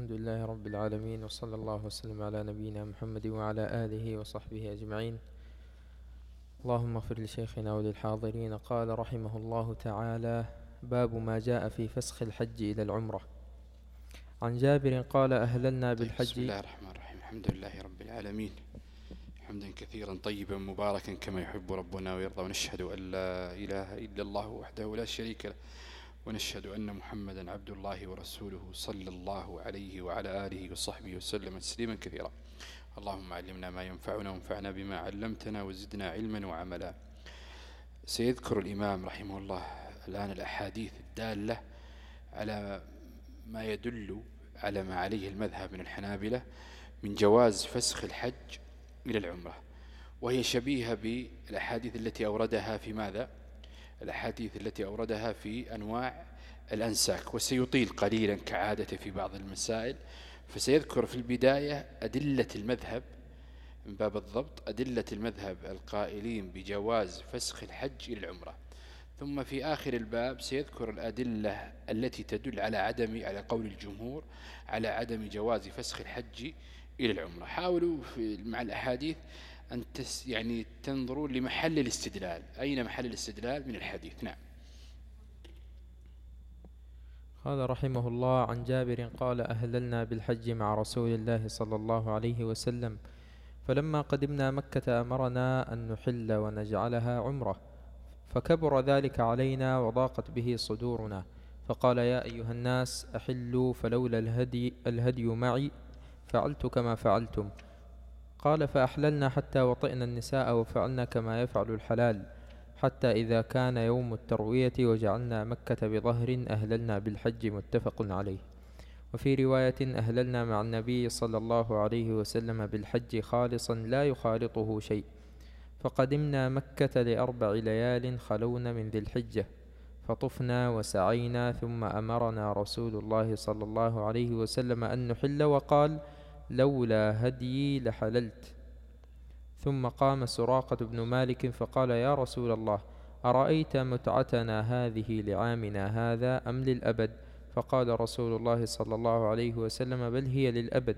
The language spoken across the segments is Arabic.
الحمد لله رب العالمين وصلى الله وسلم على نبينا محمد وعلى آله وصحبه أجمعين. اللهم اغفر لشيخنا وللحاضرين. قال رحمه الله تعالى باب ما جاء في فسخ الحج إلى العمرة. عن جابر قال أهللنا طيب بالحج. بسم الله الرحمن الرحيم. الحمد لله رب العالمين. حمدا كثيرا طيبا مباركا كما يحب ربنا ويرضى ونشهد أن لا إله إلا الله وحده لا شريك له. ونشهد أن محمدا عبد الله ورسوله صلى الله عليه وعلى آله وصحبه وسلم تسليما كثيرا. اللهم علمنا ما ينفعنا وانفعنا بما علمتنا وزدنا علما وعملا. سيذكر الإمام رحمه الله الآن الأحاديث الدالة على ما يدل على ما عليه المذهب من الحنابلة من جواز فسخ الحج إلى العمرة. وهي شبيهة بالأحاديث التي أوردها في ماذا؟ الأحاديث التي أوردها في أنواع الأنساك وسيطيل قليلا كعادة في بعض المسائل. فسيذكر في البداية أدلة المذهب من باب الضبط أدلة المذهب القائلين بجواز فسخ الحج إلى العمرة ثم في آخر الباب سيذكر الأدلة التي تدل على عدم على قول الجمهور على عدم جواز فسخ الحج إلى العمرة. حاولوا في مع الأحاديث أن تس يعني تنظروا لمحل الاستدلال. أين محل الاستدلال؟ من الحديث. نعم. قال رحمه الله عن جابر قال أهللنا بالحج مع رسول الله صلى الله عليه وسلم فلما قدمنا مكة أمرنا أن نحل ونجعلها عمرة فكبر ذلك علينا وضاقت به صدورنا فقال يا أيها الناس أحلوا فلولا الهدي, الهدي معي فعلت كما فعلتم. قال فأحللنا حتى وطئنا النساء وفعلنا كما يفعل الحلال حتى إذا كان يوم التروية وجعلنا مكة بظهر أهللنا بالحج. متفق عليه. وفي رواية أهللنا مع النبي صلى الله عليه وسلم بالحج خالصا لا يخالطه شيء فقدمنا مكة لأربع ليال خلون من ذي الحجة فطفنا وسعينا ثم أمرنا رسول الله صلى الله عليه وسلم أن نحل وقال لولا هديي لحللت. ثم قام سراقة بن مالك فقال يا رسول الله أرأيت متعتنا هذه لعامنا هذا أم للأبد؟ فقال رسول الله صلى الله عليه وسلم بل هي للأبد.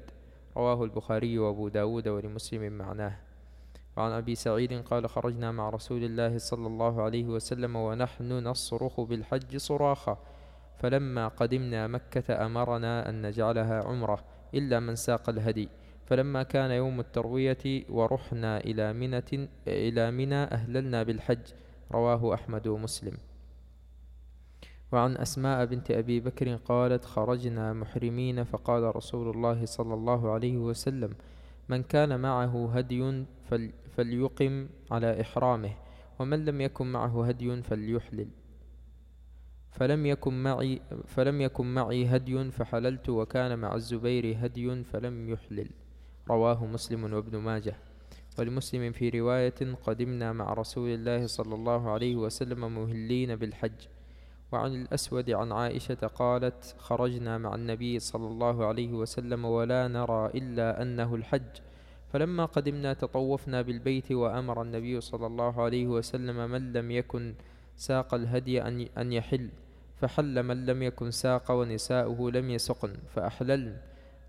رواه البخاري وأبو داود ولمسلم معناه. وعن أبي سعيد قال خرجنا مع رسول الله صلى الله عليه وسلم ونحن نصرخ بالحج صراخا فلما قدمنا مكة أمرنا أن نجعلها عمرة. إلا من ساق الهدي. فلما كان يوم التروية ورحنا إلى منة إلى منى أهللنا بالحج. رواه أحمد ومسلم. وعن أسماء بنت أبي بكر قالت خرجنا محرمين فقال رسول الله صلى الله عليه وسلم من كان معه هدي فليقم على إحرامه ومن لم يكن معه هدي فليحلل. فلم يكن معي فلم يكن معي هدي فحللت وكان مع الزبير هدي فلم يحلل. رواه مسلم وابن ماجه. ولمسلم في رواية قدمنا مع رسول الله صلى الله عليه وسلم مهلين بالحج. وعن الأسود عن عائشة قالت خرجنا مع النبي صلى الله عليه وسلم ولا نرى إلا أنه الحج. فلما قدمنا تطوفنا بالبيت وأمر النبي صلى الله عليه وسلم من لم يكن ساق الهدي أن يحل. فحل من لم يكن ساق ونساؤه لم يسقن. فأحللن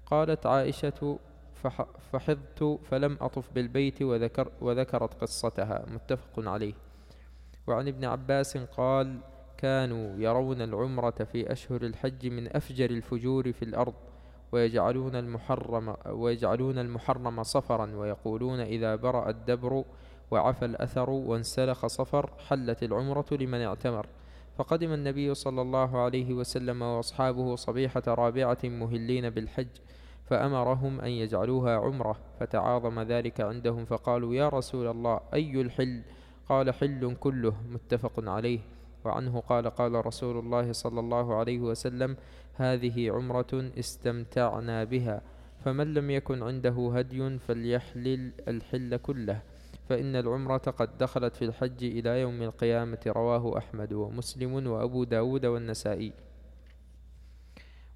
قالت عائشة فحضت فلم أطف بالبيت وذكر وذكرت قصتها. متفق عليه. وعن ابن عباس قال كانوا يرون العمرة في أشهر الحج من أفجر الفجور في الأرض ويجعلون المحرم ويجعلون المحرم صفرا ويقولون إذا برأ الدبر وعفى الأثر وانسلخ صفر حلت العمرة لمن اعتمر. فقدم النبي صلى الله عليه وسلم وأصحابه صبيحة رابعة مهلين بالحج فأمرهم أن يجعلوها عمرة فتعاظم ذلك عندهم فقالوا يا رسول الله أي الحل؟ قال حل كله متفق عليه. وعنه قال قال رسول الله صلى الله عليه وسلم هذه عمرة استمتعنا بها فمن لم يكن عنده هدي فليحلل الحل كله. فإن العمرة قد دخلت في الحج إلى يوم القيامة رواه أحمد ومسلم وأبو داود والنسائي.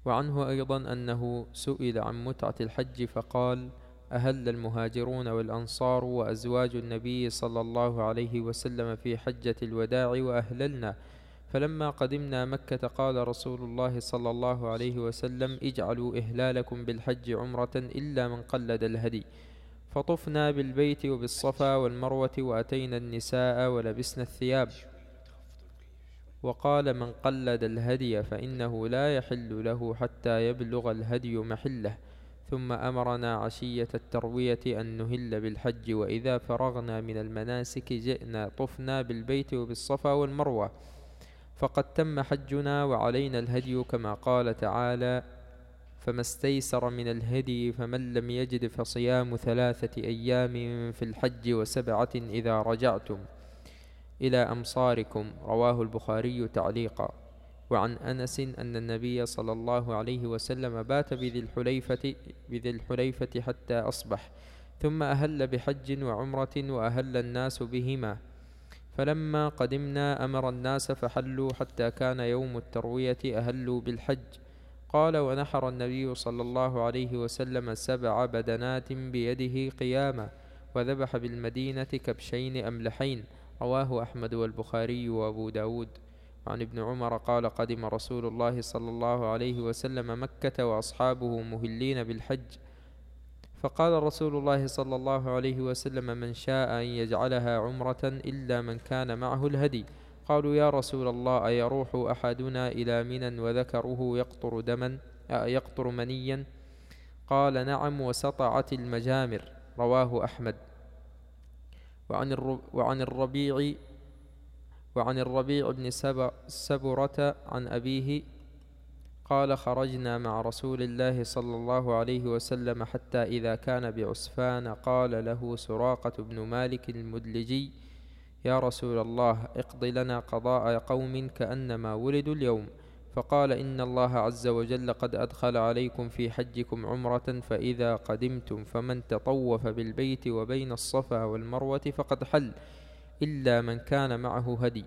وعنه أيضا أنه سئل عن متعة الحج فقال أهل المهاجرون والأنصار وأزواج النبي صلى الله عليه وسلم في حجة الوداع وأهللنا. فلما قدمنا مكة قال رسول الله صلى الله عليه وسلم اجعلوا إهلالكم بالحج عمرة إلا من قلد الهدي. فطفنا بالبيت وبالصفا والمروة وأتينا النساء ولبسنا الثياب. وقال من قلد الهدي فإنه لا يحل له حتى يبلغ الهدي محله. ثم أمرنا عشية التروية أن نهل بالحج. وإذا فرغنا من المناسك جئنا طفنا بالبيت وبالصفا والمروة. فقد تم حجنا وعلينا الهدي كما قال تعالى فما استيسر من الهدي فمن لم يجد فصيام ثلاثة أيام في الحج وسبعة إذا رجعتم إلى أمصاركم. رواه البخاري تعليقا. وعن أنس أن النبي صلى الله عليه وسلم بات بذي الحليفة, بذي الحليفة حتى أصبح ثم أهل بحج وعمرة وأهل الناس بهما. فلما قدمنا أمر الناس فحلوا حتى كان يوم التروية أهلوا بالحج. قال ونحر النبي صلى الله عليه وسلم سبع بدنات بيده قياما وذبح بالمدينة كبشين أملحين. رواه أحمد والبخاري وأبو داود. عن ابن عمر قال قدم رسول الله صلى الله عليه وسلم مكة وأصحابه مهلين بالحج. فقال رسول الله صلى الله عليه وسلم من شاء أن يجعلها عمرة إلا من كان معه الهدي. قالوا يا رسول الله أيروح أحدنا إلى منى وذكره يقطر دما يقطر منيا؟ قال نعم وسطعت المجامر رواه أحمد. وعن, وعن الربيع وعن الربيع بن سبرة عن أبيه قال خرجنا مع رسول الله صلى الله عليه وسلم حتى إذا كان بعسفان قال له سراقة بن مالك المدلجي يا رسول الله اقض لنا قضاء قوم كأنما ولدوا اليوم. فقال إن الله عز وجل قد أدخل عليكم في حجكم عمرة فإذا قدمتم فمن تطوف بالبيت وبين الصفا والمروة فقد حل إلا من كان معه هدي.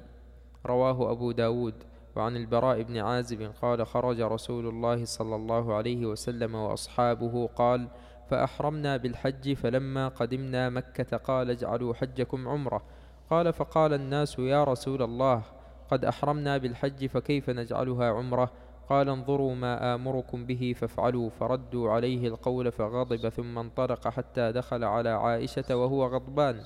رواه أبو داود. وعن البراء بن عازب قال خرج رسول الله صلى الله عليه وسلم وأصحابه قال فأحرمنا بالحج فلما قدمنا مكة قال اجعلوا حجكم عمرة. قال فقال الناس يا رسول الله قد أحرمنا بالحج فكيف نجعلها عمرة؟ قال انظروا ما آمركم به فافعلوا فردوا عليه القول فغضب ثم انطلق حتى دخل على عائشة وهو غضبان.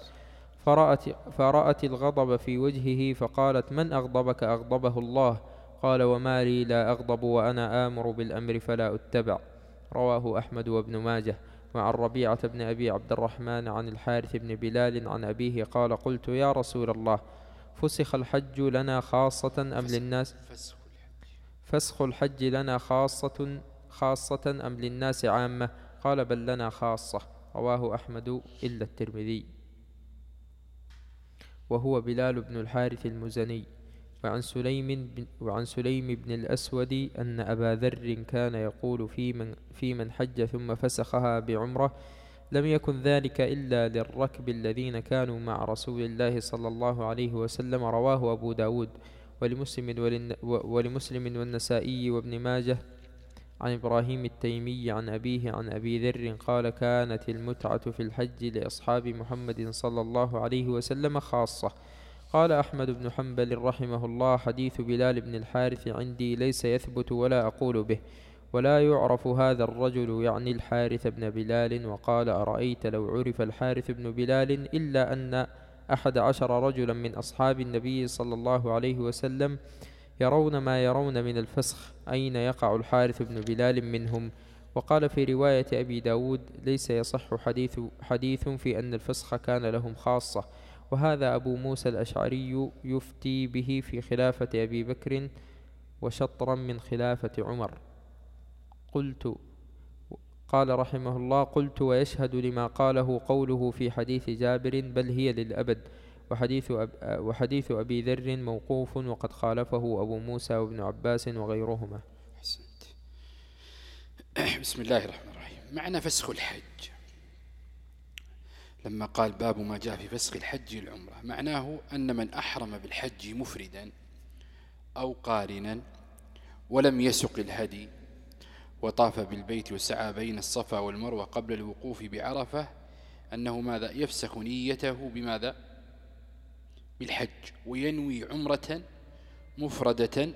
فرأت, فرأت الغضب في وجهه فقالت من أغضبك؟ أغضبه الله. قال وما لي لا أغضب وأنا آمر بالأمر فلا أتبع. رواه أحمد وابن ماجه. وعن ربيعة بن أبي عبد الرحمن عن الحارث بن بلال عن أبيه قال قلت يا رسول الله فسخ الحج لنا خاصة أم للناس؟ فسخ الحج لنا خاصة خاصة أم للناس عامة؟ قال بل لنا خاصة. رواه أحمد إلا الترمذي. وهو بلال بن الحارث المزني. وعن سليم بن وعن سليم بن الأسود أن أبا ذر كان يقول في من في من حج ثم فسخها بعمرة لم يكن ذلك إلا للركب الذين كانوا مع رسول الله صلى الله عليه وسلم رواه أبو داود ولمسلم, ولمسلم والنسائي وابن ماجه عن إبراهيم التيمي عن أبيه عن أبي ذر قال كانت المتعة في الحج لأصحاب محمد صلى الله عليه وسلم خاصة قال أحمد بن حنبل رحمه الله حديث بلال بن الحارث عندي ليس يثبت ولا أقول به ولا يعرف هذا الرجل يعني الحارث بن بلال. وقال أرأيت لو عرف الحارث بن بلال إلا أن أحد عشر رجلا من أصحاب النبي صلى الله عليه وسلم يرون ما يرون من الفسخ أين يقع الحارث بن بلال منهم؟ وقال في رواية أبي داود ليس يصح حديث, حديث في أن الفسخ كان لهم خاصة. وهذا أبو موسى الأشعري يفتي به في خلافة أبي بكر وشطرا من خلافة عمر. قلت قال رحمه الله قلت ويشهد لما قاله قوله في حديث جابر بل هي للأبد. وحديث, أب وحديث أبي ذر موقوف وقد خالفه أبو موسى وابن عباس وغيرهما. حسنت بسم الله الرحمن الرحيم. معنى فسخ الحج. لما قال باب ما جاء في فسخ الحج العمرة معناه أن من أحرم بالحج مفردا أو قارنا ولم يسق الهدي وطاف بالبيت وسعى بين الصفا والمروة قبل الوقوف بعرفة أنه ماذا؟ يفسخ نيته بماذا؟ بالحج وينوي عمرة مفردة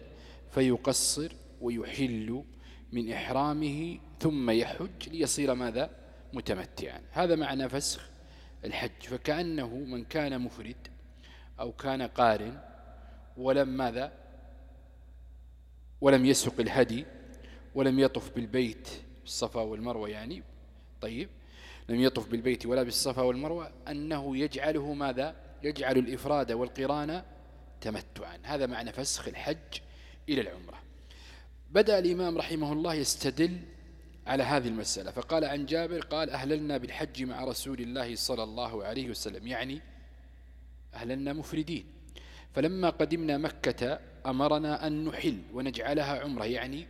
فيقصر ويحل من إحرامه ثم يحج ليصير ماذا؟ متمتعا. هذا معنى فسخ الحج فكأنه من كان مفرد أو كان قارن ولم ماذا؟ ولم يسق الهدي ولم يطف بالبيت بالصفا والمروة يعني. طيب لم يطف بالبيت ولا بالصفا والمروة أنه يجعله ماذا؟ يجعل الإفراد والقران تمتعا. هذا معنى فسخ الحج إلى العمرة. بدأ الإمام رحمه الله يستدل على هذه المسألة. فقال عن جابر قال أهللنا بالحج مع رسول الله صلى الله عليه وسلم يعني أهللنا مفردين. فلما قدمنا مكة أمرنا أن نحل ونجعلها عمرة يعني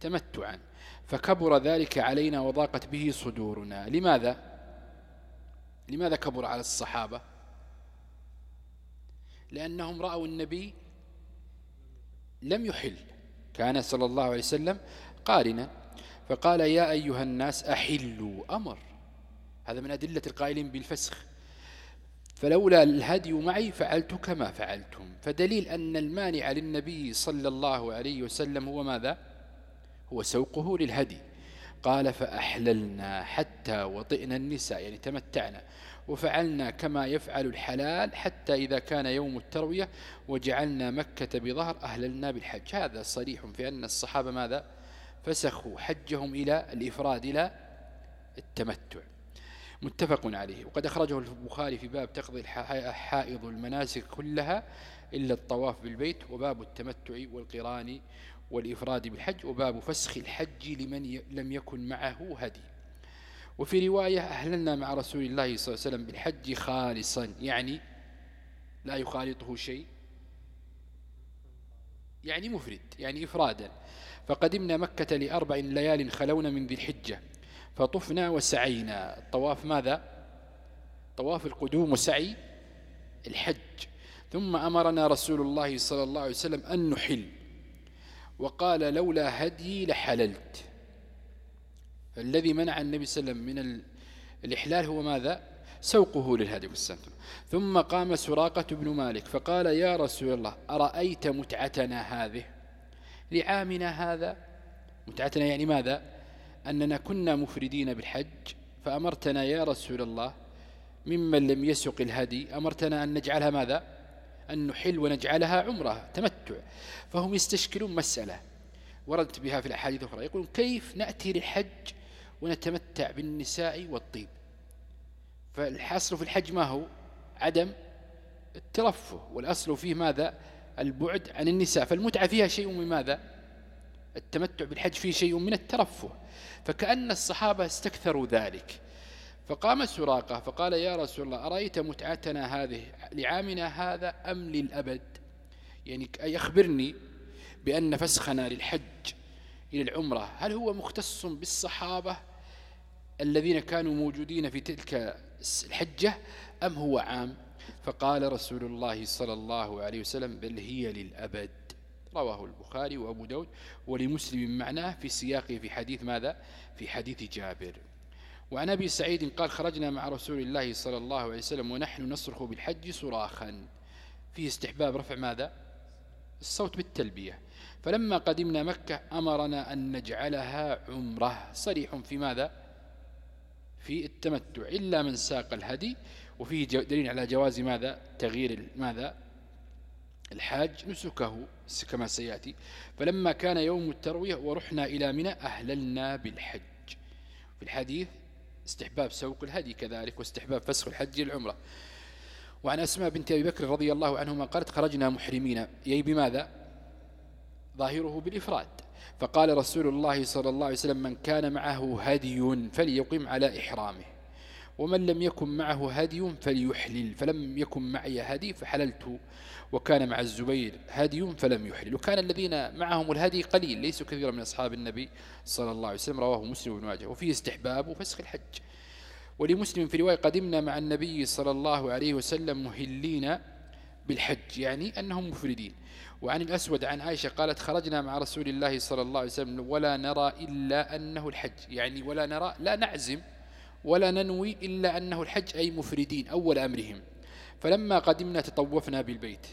تمتعا. فكبر ذلك علينا وضاقت به صدورنا. لماذا؟ لماذا كبر على الصحابة؟ لأنهم رأوا النبي لم يحل. كان صلى الله عليه وسلم قارنا. فقال يا أيها الناس أحلوا أمر. هذا من أدلة القائلين بالفسخ. فلولا الهدي معي فعلت كما فعلتم. فدليل أن المانع للنبي صلى الله عليه وسلم هو ماذا؟ هو سوقه للهدي. قال فأحللنا حتى وطئنا النساء يعني تمتعنا. وفعلنا كما يفعل الحلال حتى إذا كان يوم التروية وجعلنا مكة بظهر أهللنا بالحج. هذا صريح في أن الصحابة ماذا؟ فسخوا حجهم إلى الإفراد إلى التمتع. متفق عليه. وقد أخرجه البخاري في باب تقضي حائض المناسك كلها إلا الطواف بالبيت وباب التمتع والقران والإفراد بالحج وباب فسخ الحج لمن لم يكن معه هدي. وفي رواية أهلنا مع رسول الله صلى الله عليه وسلم بالحج خالصا يعني لا يخالطه شيء يعني مفرد يعني إفرادا. فقدمنا مكة لأربع ليال خلونا من ذي الحجة فطفنا وسعينا. الطواف ماذا؟ طواف القدوم وسعي الحج. ثم أمرنا رسول الله صلى الله عليه وسلم أن نحل. وقال لولا هدي لحللت. الذي منع النبي صلى الله عليه وسلم من الإحلال هو ماذا؟ سوقه للهدي والسنة. ثم قام سراقة بن مالك فقال يا رسول الله أرأيت متعتنا هذه؟ لعامنا هذا. متعتنا يعني ماذا؟ أننا كنا مفردين بالحج فأمرتنا يا رسول الله ممن لم يسق الهدي أمرتنا أن نجعلها ماذا؟ أن نحل ونجعلها عمرة تمتع. فهم يستشكلون مسألة وردت بها في الأحاديث الأخرى. يقولون كيف نأتي للحج ونتمتع بالنساء والطيب؟ فالحصر في الحج ما هو؟ عدم الترفه. والأصل فيه ماذا؟ البعد عن النساء. فالمتعة فيها شيء من ماذا؟ التمتع بالحج فيه شيء من الترفه. فكأن الصحابة استكثروا ذلك. فقام سراقة فقال يا رسول الله أرأيت متعتنا هذه؟ لعامنا هذا أم للأبد؟ يعني يخبرني بأن فسخنا للحج إلى العمرة. هل هو مختص بالصحابة الذين كانوا موجودين في تلك الحجة أم هو عام؟ فقال رسول الله صلى الله عليه وسلم بل هي للأبد. رواه البخاري وأبو داود ولمسلم معناه في سياقه في حديث ماذا؟ في حديث جابر. وعن أبي سعيد قال خرجنا مع رسول الله صلى الله عليه وسلم ونحن نصرخ بالحج صراخا. فيه استحباب رفع ماذا؟ الصوت بالتلبية. فلما قدمنا مكة أمرنا أن نجعلها عمرة صريح في ماذا؟ في التمتع إلا من ساق الهدي وفيه دليل على جواز ماذا؟ تغيير ماذا؟ الحاج نسكه كما سيأتي. فلما كان يوم التروية ورحنا إلى منى أهللنا بالحج. في الحديث استحباب سوق الهدي كذلك واستحباب فسخ الحج للعمرة. وعن أسماء بنت أبي بكر رضي الله عنهما قالت خرجنا محرمين. يي بماذا؟ ظاهره بالإفراد. فقال رسول الله صلى الله عليه وسلم من كان معه هدي فليقم على إحرامه. ومن لم يكن معه هدي فليحلل فلم يكن معي هدي فحللت. وكان مع الزبير هدي فلم يحلل. وكان الذين معهم الهدي قليل ليسوا كثيرا من أصحاب النبي صلى الله عليه وسلم رواه مسلم بن واجه وفيه استحباب وفسخ الحج. ولمسلم في رواية قدمنا مع النبي صلى الله عليه وسلم مهلين بالحج يعني أنهم مفردين. وعن الأسود عن عائشة قالت خرجنا مع رسول الله صلى الله عليه وسلم ولا نرى إلا أنه الحج. يعني ولا نرى لا نعزم ولا ننوي إلا أنه الحج أي مفردين أول أمرهم. فلما قدمنا تطوفنا بالبيت.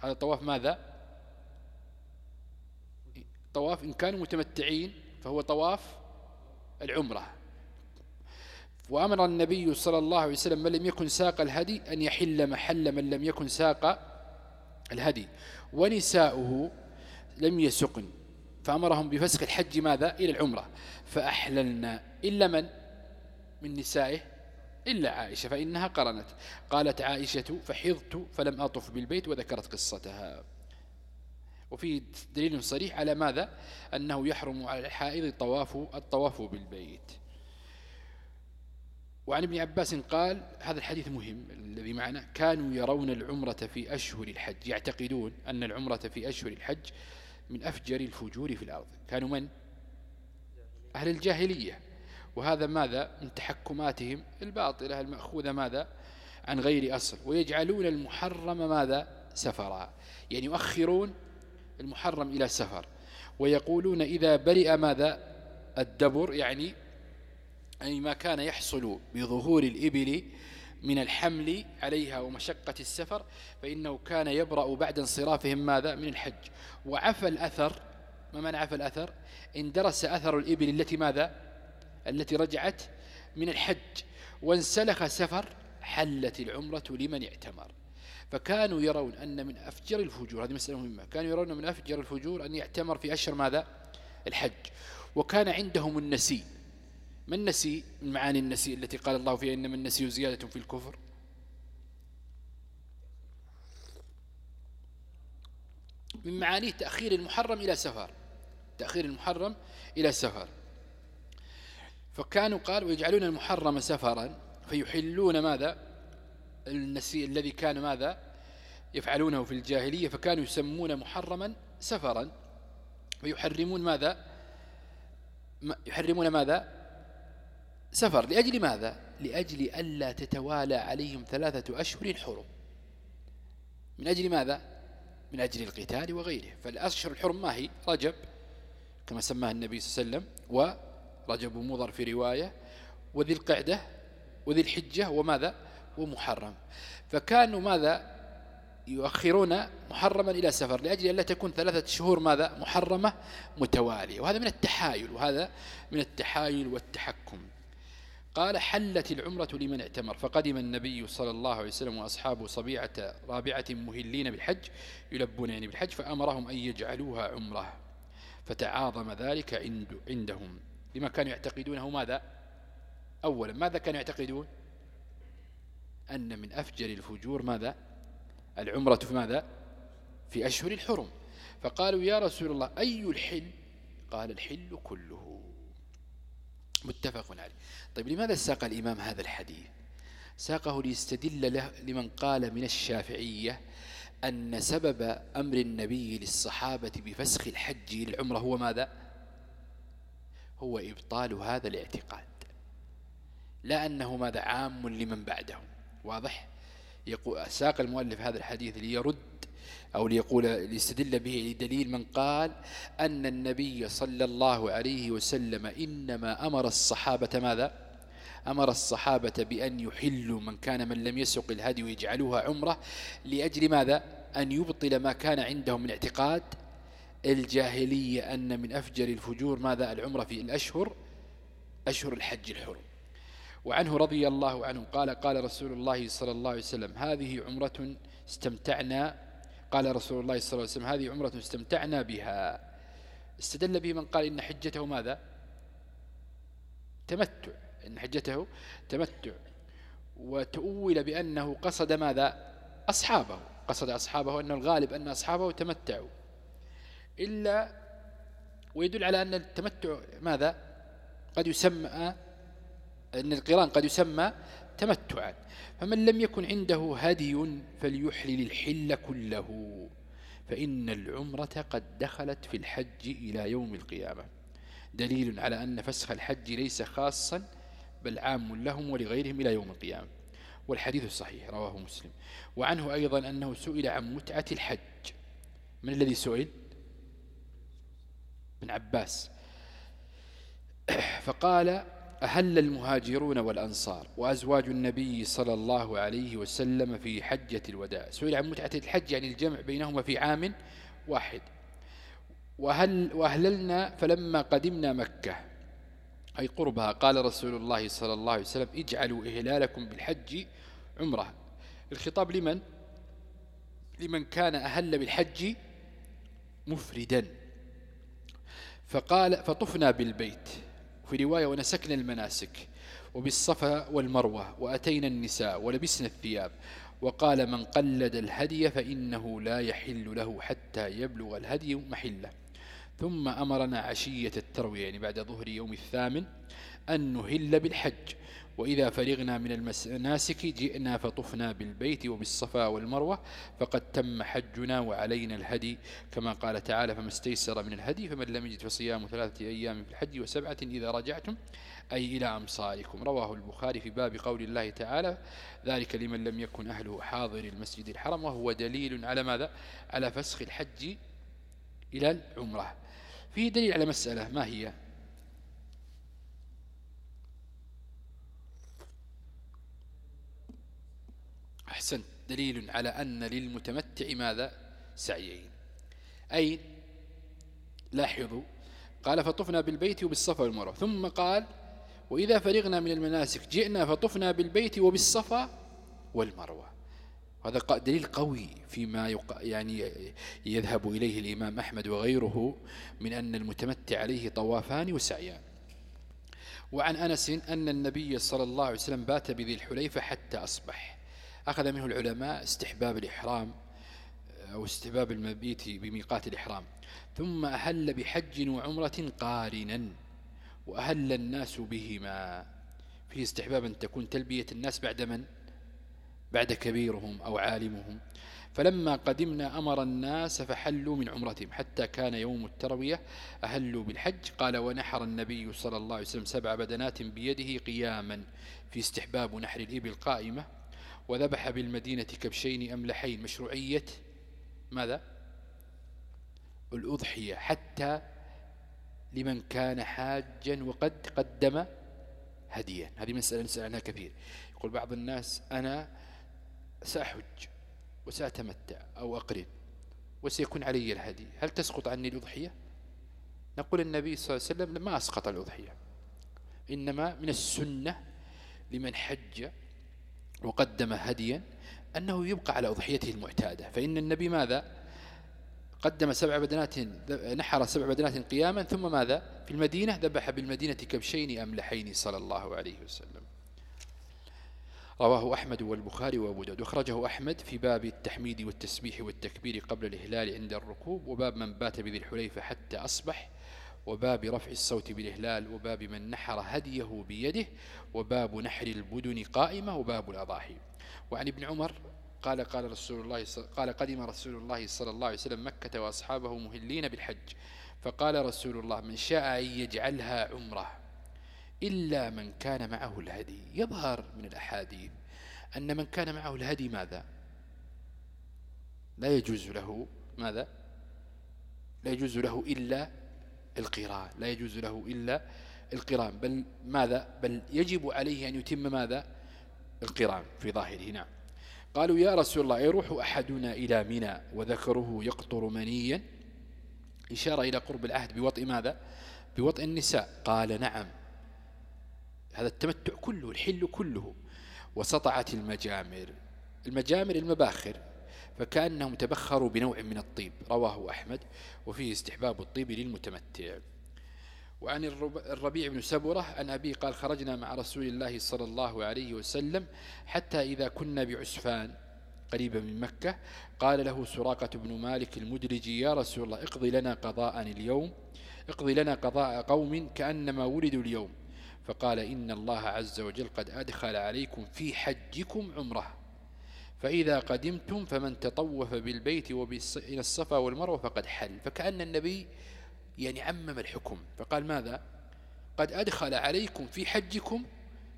هذا طواف ماذا؟ طواف إن كانوا متمتعين فهو طواف العمرة. وأمر النبي صلى الله عليه وسلم من لم يكن ساق الهدي أن يحل محل من لم يكن ساق الهدي. ونساؤه لم يسقن. فأمرهم بفسخ الحج ماذا؟ إلى العمرة. فأحللنا. إلا من؟ من نسائه إلا عائشة فإنها قرنت. قالت عائشة فحضت فلم أطف بالبيت وذكرت قصتها. وفي دليل صريح على ماذا؟ أنه يحرم على الحائض طواف الطواف بالبيت. وعن ابن عباس قال هذا الحديث مهم الذي معنا كانوا يرون العمرة في أشهر الحج. يعتقدون أن العمرة في أشهر الحج من أفجر الفجور في الأرض. كانوا من؟ أهل الجاهلية. وهذا ماذا؟ من تحكماتهم الباطلة المأخوذة ماذا؟ عن غير أصل. ويجعلون المحرم ماذا؟ سفرا. يعني يؤخرون المحرم إلى سفر ويقولون إذا برئ ماذا؟ الدبر يعني أي ما كان يحصل بظهور الإبل من الحمل عليها ومشقة السفر فإنه كان يبرأ بعد انصرافهم ماذا؟ من الحج. وعفى الأثر ما معنى عفى الأثر؟ اندرس أثر الإبل التي ماذا؟ التي رجعت من الحج وانسلخ سفر حلت العمرة لمن اعتمر. فكانوا يرون أن من أفجر الفجور هذه مسألة مهمة كانوا يرون من أفجر الفجور أن يعتمر في أشهر ماذا؟ الحج. وكان عندهم النسي. ما النسي؟ من معاني النسي التي قال الله فيها إنما النسي زيادة في الكفر؟ من معانيه تأخير المحرم إلى سفر. تأخير المحرم إلى سفر. فكانوا قال ويجعلون المحرم سفرا فيحلون ماذا؟ النسي الذي كان ماذا؟ يفعلونه في الجاهلية فكانوا يسمون محرما سفرا. ويحرمون ماذا؟ يحرمون ماذا؟ سفر. لأجل ماذا؟ لأجل ألا تتوالى عليهم ثلاثة أشهر حرم. من أجل ماذا؟ من أجل القتال وغيره. فالأشهر الحرم ما هي؟ رجب كما سماها النبي صلى الله عليه وسلم ورجب مضر في رواية وذي القعدة وذي الحجة وماذا؟ ومحرم. فكانوا ماذا؟ يؤخرون محرما إلى سفر لأجل أن لا تكون ثلاثة شهور ماذا؟ محرمة متوالية. وهذا من التحايل وهذا من التحايل والتحكم. قال حلت العمرة لمن اعتمر. فقدم النبي صلى الله عليه وسلم وأصحابه صبيعة رابعة مهلين بالحج يلبون يعني بالحج فأمرهم أن يجعلوها عمرة. فتعاظم ذلك عند عندهم. لما كانوا يعتقدونه ماذا؟ أولا ماذا كانوا يعتقدون؟ أن من أفجر الفجور ماذا؟ العمرة في ماذا؟ في أشهر الحرم. فقالوا يا رسول الله أي الحل؟ قال الحل كله. متفق عليه. طيب لماذا ساق الإمام هذا الحديث؟ ساقه ليستدل له لمن قال من الشافعية أن سبب أمر النبي للصحابة بفسخ الحج للعمرة هو ماذا؟ هو إبطال هذا الاعتقاد لا أنه ماذا عام لمن بعدهم واضح؟ يقول ساق المؤلف هذا الحديث ليرد أو ليقول ليستدل به لدليل من قال أن النبي صلى الله عليه وسلم إنما أمر الصحابة ماذا؟ أمر الصحابة بأن يحلوا من كان من لم يسق الهدي ويجعلوها عمرة لأجل ماذا؟ أن يبطل ما كان عندهم من اعتقاد الجاهلية أن من أفجر الفجور ماذا؟ العمرة في الأشهر أشهر الحج الحرم. وعنه رضي الله عنه قال قال رسول الله صلى الله عليه وسلم هذه عمرة استمتعنا قال رسول الله صلى الله عليه وسلم هذه عمرة استمتعنا بها. استدل به من قال إن حجته ماذا؟ تمتع. إن حجته تمتع. وتؤول بأنه قصد ماذا؟ أصحابه. قصد أصحابه أنه الغالب أن أصحابه تمتعوا. إلا ويدل على أن التمتع ماذا؟ قد يسمى أن القرآن قد يسمى تمتعا. فمن لم يكن عنده هدي فليحلل الحل كله. فإن العمرة قد دخلت في الحج إلى يوم القيامة. دليل على أن فسخ الحج ليس خاصا بل عام لهم ولغيرهم إلى يوم القيامة. والحديث صحيح رواه مسلم. وعنه أيضا أنه سئل عن متعة الحج. من الذي سئل؟ من عباس. فقال أهل المهاجرون والأنصار وأزواج النبي صلى الله عليه وسلم في حجة الوداع. سئل عن متعة الحج يعني الجمع بينهما في عام واحد. وهل وأهللنا فلما قدمنا مكة أي قربها قال رسول الله صلى الله عليه وسلم اجعلوا إهلالكم بالحج عمرة. الخطاب لمن؟ لمن كان أهل بالحج مفردا. فقال فطفنا بالبيت في رواية ونسكنا المناسك وبالصفا والمروة وأتينا النساء ولبسنا الثياب. وقال من قلد الهدي فإنه لا يحل له حتى يبلغ الهدي محله. ثم أمرنا عشية التروية يعني بعد ظهر يوم الثامن أن نهل بالحج. وإذا فرغنا من المناسك جئنا فطفنا بالبيت وبالصفا والمروة فقد تم حجنا وعلينا الهدي. كما قال تعالى فما استيسر من الهدي فمن لم يجد فصيام ثلاثة أيام في الحج وسبعة إذا رجعتم أي إلى أمصاركم. رواه البخاري في باب قول الله تعالى ذلك لمن لم يكن أهله حاضر المسجد الحرم وهو دليل على ماذا؟ على فسخ الحج إلى العمرة. فيه دليل على مسألة ما هي؟ أحسنت دليل على أن للمتمتع ماذا؟ سعيين. أي لاحظوا قال فطفنا بالبيت وبالصفا والمروة. ثم قال وإذا فرغنا من المناسك جئنا فطفنا بالبيت وبالصفا والمروة. هذا دليل قوي فيما يعني يذهب إليه الإمام أحمد وغيره من أن المتمتع عليه طوافان وسعيان. وعن أنس أن النبي صلى الله عليه وسلم بات بذي الحليفة حتى أصبح. أخذ منه العلماء استحباب الإحرام أو استحباب المبيت بميقات الإحرام. ثم أهل بحج وعمرة قارنا وأهل الناس بهما. فيه استحباب أن تكون تلبية الناس بعد من؟ بعد كبيرهم أو عالمهم. فلما قدمنا أمر الناس فحلوا من عمرتهم. حتى كان يوم التروية أهلوا بالحج. قال ونحر النبي صلى الله عليه وسلم سبع بدنات بيده قياما في استحباب نحر الإبل قائمة. وذبح بالمدينة كبشين أملحين. مشروعية ماذا؟ الأضحية. حتى لمن كان حاجا وقد قدم هديا. هذه مسألة نسأل عنها كثير. يقول بعض الناس أنا سأحج وسأتمتع أو أقرن وسيكون علي الهدي. هل تسقط عني الأضحية؟ نقول النبي صلى الله عليه وسلم ما أسقط الأضحية. إنما من السنة لمن حج وقدم هديا أنه يبقى على أضحيته المعتادة. فإن النبي ماذا؟ قدم سبع بدنات نحر سبع بدنات قياما ثم ماذا؟ في المدينة ذبح بالمدينة كبشين أملحين صلى الله عليه وسلم. رواه أحمد والبخاري وأبو داود. وخرجه أحمد في باب التحميد والتسبيح والتكبير قبل الإهلال عند الركوب وباب من بات بذي الحليفة حتى أصبح وباب رفع الصوت بالإهلال وباب من نحر هديه بيده وباب نحر البدن قائمة وباب الأضاحي. وعن ابن عمر قال قال رسول الله قال قدم رسول الله صلى الله عليه وسلم مكة وأصحابه مهلين بالحج. فقال رسول الله من شاء أن يجعلها عمرة إلا من كان معه الهدي. يظهر من الأحاديث أن من كان معه الهدي ماذا؟ لا يجوز له ماذا؟ لا يجوز له إلا القراء لا يجوز له إلا القران بل ماذا؟ بل يجب عليه أن يتم ماذا؟ القران في ظاهره. نعم. قالوا يا رسول الله يروح أحدنا إلى منى وذكره يقطر منيا. إشارة إلى قرب العهد بوطء ماذا؟ بوطء النساء. قال نعم. هذا التمتع كله الحل كله. وسطعت المجامر. المجامر المباخر. فكأنهم تبخروا بنوع من الطيب. رواه أحمد وفيه استحباب الطيب للمتمتع. وعن الربيع بن سبرة أن أبي قال خرجنا مع رسول الله صلى الله عليه وسلم حتى إذا كنا بعسفان قريبا من مكة. قال له سراقة بن مالك المدرجي يا رسول الله اقضي لنا قضاء اليوم اقضي لنا قضاء قوم كأنما ولدوا اليوم. فقال إن الله عز وجل قد أدخل عليكم في حجكم عمرة. فإذا قدمتم فمن تطوف بالبيت إلى الصفا والمروة فقد حل. فكأن النبي يعني عمم الحكم. فقال ماذا؟ قد أدخل عليكم في حجكم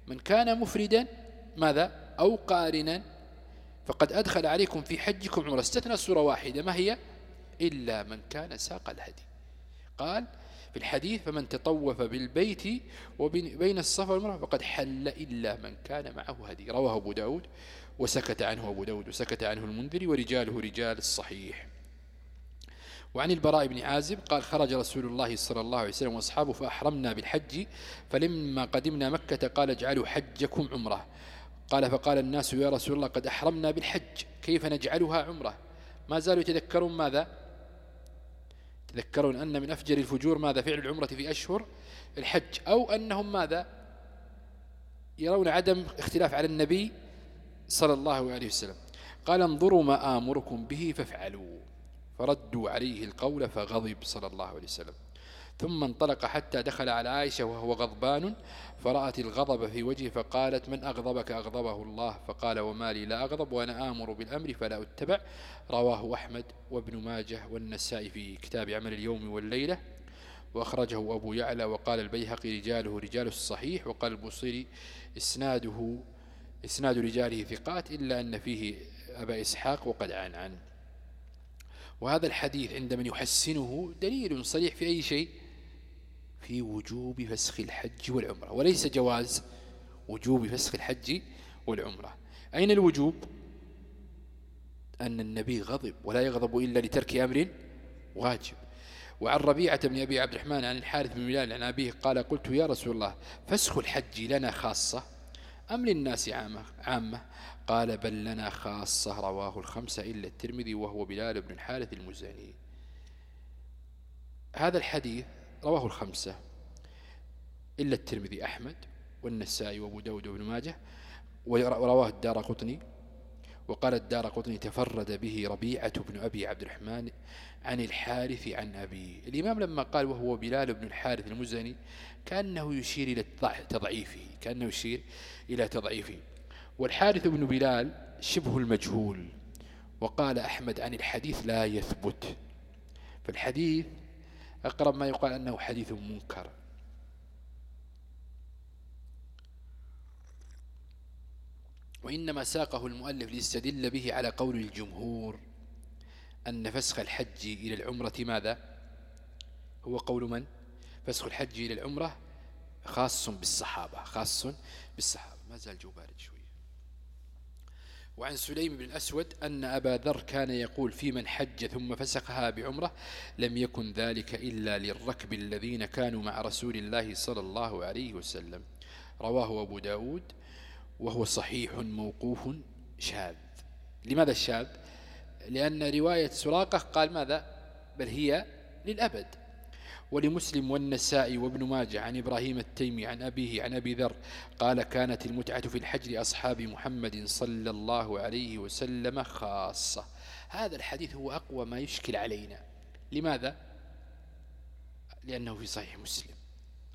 من كان مفردا ماذا؟ أو قارنا. فقد أدخل عليكم في حجكم عمر استثنى سورة واحدة. ما هي؟ إلا من كان ساق الهدي. قال في الحديث فمن تطوف بالبيت وبين الصفا والمروة فقد حل إلا من كان معه هدي. رواه أبو داود. وسكت عنه أبو داود وسكت عنه المنذري ورجاله رجال الصحيح. وعن البراء بن عازب قال خرج رسول الله صلى الله عليه وسلم وأصحابه فأحرمنا بالحج فلما قدمنا مكة قال اجعلوا حجكم عمرة. قال فقال الناس يا رسول الله قد أحرمنا بالحج كيف نجعلها عمرة؟ ما زالوا يتذكرون ماذا؟ تذكرون أن من أفجر الفجور ماذا فعل العمرة في أشهر الحج أو أنهم ماذا؟ يرون عدم اختلاف على النبي صلى الله عليه وسلم. قال انظروا ما آمركم به فافعلوا. فردوا عليه القول فغضب صلى الله عليه وسلم. ثم انطلق حتى دخل على عائشة وهو غضبان. فرأت الغضب في وجهه فقالت من أغضبك؟ أغضبه الله. فقال وما لي لا أغضب وأنا آمر بالأمر فلا أتبع. رواه أحمد وابن ماجه والنسائي في كتاب عمل اليوم والليلة. وأخرجه أبو يعلى وقال البيهقي رجاله رجال الصحيح. وقال البصيري إسناده إسناد رجاله ثقات إلا أن فيه أبا إسحاق وقد عن عنه. وهذا الحديث عند من يحسنه دليل صريح في أي شيء؟ في وجوب فسخ الحج والعمرة. وليس جواز وجوب فسخ الحج والعمرة. أين الوجوب؟ أن النبي غضب ولا يغضب إلا لترك أمر واجب. وعن ربيعة بن أبي عبد الرحمن عن الحارث بن ملال عن أبيه قال قلت يا رسول الله فسخ الحج لنا خاصة. أم للناس عامة, عامة. قال بل لنا خاصة رواه الخمسة إلا الترمذي وهو بلال بن الحارث المزني. هذا الحديث رواه الخمسة إلا الترمذي أحمد والنسائي وأبو داود وابن ماجه ورواه الدار قطني. وقال الدار قطني تفرد به ربيعة بن أبي عبد الرحمن عن الحارث عن أبيه. الإمام لما قال وهو بلال بن الحارث المزني كأنه يشير إلى تضعيفه كأنه يشير إلى تضعيفه. والحارث بن بلال شبه المجهول وقال أحمد عن الحديث لا يثبت. فالحديث أقرب ما يقال أنه حديث منكر. وإنما ساقه المؤلف ليستدل به على قول الجمهور أن فسخ الحج إلى العمرة ماذا؟ هو قول من؟ فسخ الحج إلى العمرة خاص بالصحابة خاص بالصحابة. ما زال جو بارد شوي وعن سليم بن الأسود أن أبا ذر كان يقول في من حج ثم فسخها بعمرة لم يكن ذلك إلا للركب الذين كانوا مع رسول الله صلى الله عليه وسلم. رواه أبو داود وهو صحيح موقوف شاذ. لماذا الشاذ لأن رواية سراقة قال ماذا؟ بل هي للأبد. ولمسلم والنسائي وابن ماجه عن إبراهيم التيمي عن أبيه عن أبي ذر قال كانت المتعة في الحج لأصحاب محمد صلى الله عليه وسلم خاصة هذا الحديث هو أقوى ما يشكل علينا لماذا؟ لأنه في صحيح مسلم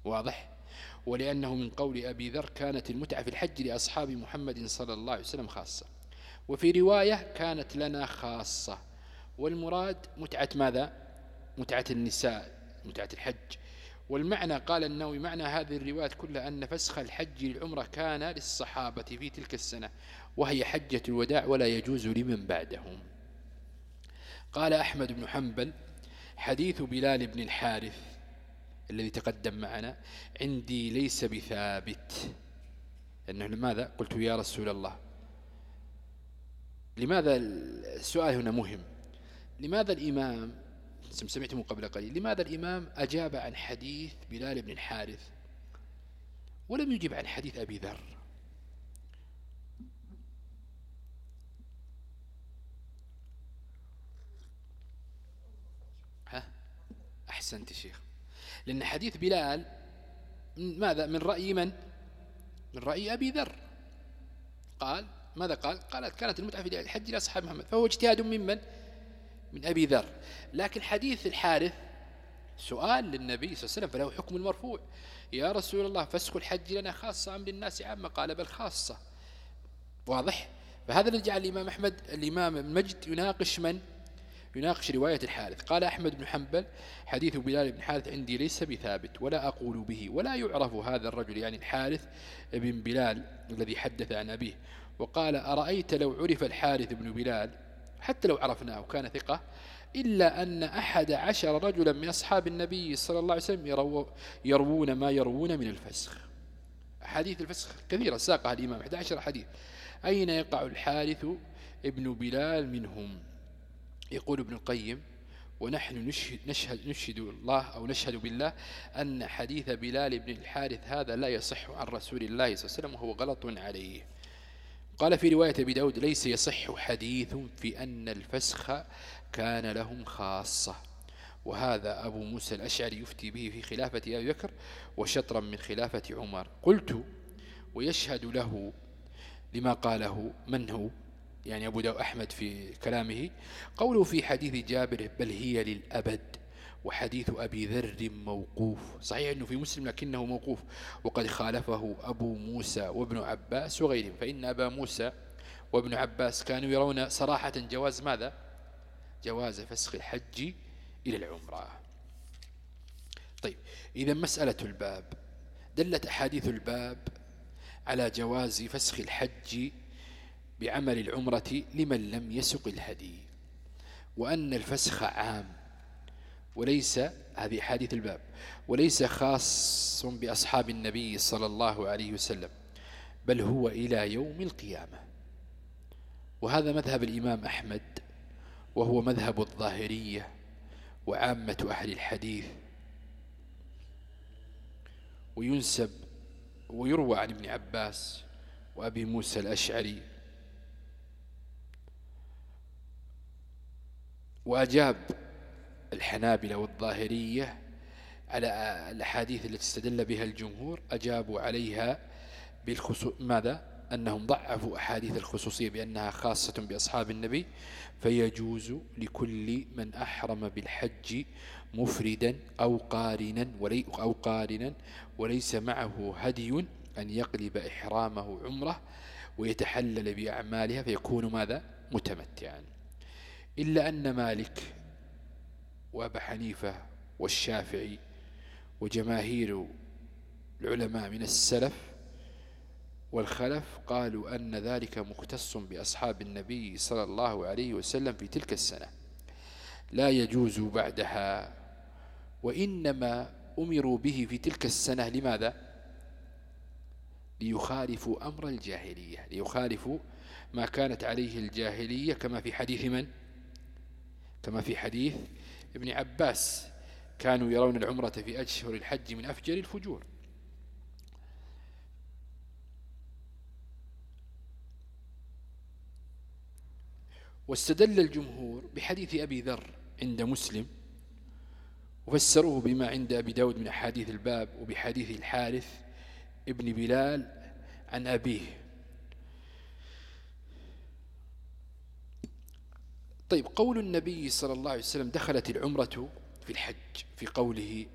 واضح؟ ولأنه من قول أبي ذر كانت المتعة في الحج لأصحاب محمد صلى الله عليه وسلم خاصة وفي رواية كانت لنا خاصة والمراد متعة ماذا؟ متعة النساء متعة الحج. والمعنى قال النووي معنى هذه الروايات كلها أن فسخ الحج للعمرة كان للصحابة في تلك السنة وهي حجة الوداع ولا يجوز لمن بعدهم. قال أحمد بن حنبل حديث بلال بن الحارث الذي تقدم معنا عندي ليس بثابت. أنه لماذا؟ قلت يا رسول الله. لماذا السؤال هنا مهم؟ لماذا الإمام سمعتم قبل قليل. لماذا الإمام أجاب عن حديث بلال بن الحارث؟ ولم يجب عن حديث أبي ذر. ها؟ أحسنت شيخ. لأن حديث بلال من ماذا؟ من رأي من؟ من رأي أبي ذر. قال ماذا قال؟ قالت كانت المتعة في الحج لأصحاب محمد. فهو اجتهاد ممن من؟ أبي ذر. لكن حديث الحارث سؤال للنبي صلى الله عليه وسلم فله حكم المرفوع يا رسول الله فسخ الحج لنا خاصة أم للناس عامة؟ قال بل خاصة. واضح؟ فهذا الذي جعل الإمام أحمد. الإمام المجد يناقش من؟ يناقش رواية الحارث. قال أحمد بن حنبل حديث بلال بن حارث عندي ليس بثابت ولا أقول به ولا يعرف هذا الرجل يعني الحارث بن بلال الذي حدث عن أبيه. وقال أرأيت لو عرف الحارث بن بلال حتى لو عرفناه كان ثقة إلا أن أحد عشر رجلا من أصحاب النبي صلى الله عليه وسلم يروون ما يروون من الفسخ. حديث الفسخ كثيرة ساقها الإمام. 11 حديث. أين يقع الحارث ابن بلال منهم؟ يقول ابن القيم ونحن نشهد, نشهد, نشهد الله أو نشهد بالله أن حديث بلال بن الحارث هذا لا يصح عن رسول الله صلى الله عليه وسلم وهو غلط عليه. قال في رواية أبي داود ليس يصح حديث في أن الفسخ كان لهم خاصة. وهذا أبو موسى الأشعري يفتي به في خلافة أبي بكر وشطرا من خلافة عمر. قلت ويشهد له لما قاله من هو؟ يعني أبو داود أحمد في كلامه. قوله في حديث جابر بل هي للأبد. وحديث أبي ذر موقوف. صحيح أنه في مسلم لكنه موقوف. وقد خالفه أبو موسى وابن عباس وغيرهم. فإن أبا موسى وابن عباس كانوا يرون صراحة جواز ماذا؟ جواز فسخ الحج إلى العمرة. طيب إذا مسألة الباب. دلت أحاديث الباب على جواز فسخ الحج بعمل العمرة لمن لم يسق الهدي وأن الفسخ عام. وليس هذه حديث الباب وليس خاص بأصحاب النبي صلى الله عليه وسلم بل هو إلى يوم القيامة. وهذا مذهب الإمام أحمد وهو مذهب الظاهرية وعامة أهل الحديث. وينسب ويروى عن ابن عباس وأبي موسى الأشعري. وأجاب الحنابلة والظاهرية على الأحاديث التي استدل بها الجمهور أجابوا عليها بالخصوص ماذا؟ أنهم ضعفوا أحاديث الخصوصية بأنها خاصة بأصحاب النبي فيجوز لكل من أحرم بالحج مفردا أو قارنا ولي أو قارنا وليس معه هدي أن يقلب إحرامه عمرة ويتحلل بأعمالها فيكون ماذا؟ متمتعا. إلا أن مالك وأبا حنيفة والشافعي وجماهير العلماء من السلف والخلف قالوا أن ذلك مختص بأصحاب النبي صلى الله عليه وسلم في تلك السنة لا يجوز بعدها وإنما أمروا به في تلك السنة لماذا؟ ليخالفوا أمر الجاهلية ليخالفوا ما كانت عليه الجاهلية كما في حديث من؟ كما في حديث ابن عباس كانوا يرون العمرة في أشهر الحج من أفجر الفجور. واستدل الجمهور بحديث أبي ذر عند مسلم وفسروه بما عند أبي داود من أحاديث الباب وبحديث الحارث ابن بلال عن أبيه. طيب قول النبي صلى الله عليه وسلم دخلت العمرة في الحج في قوله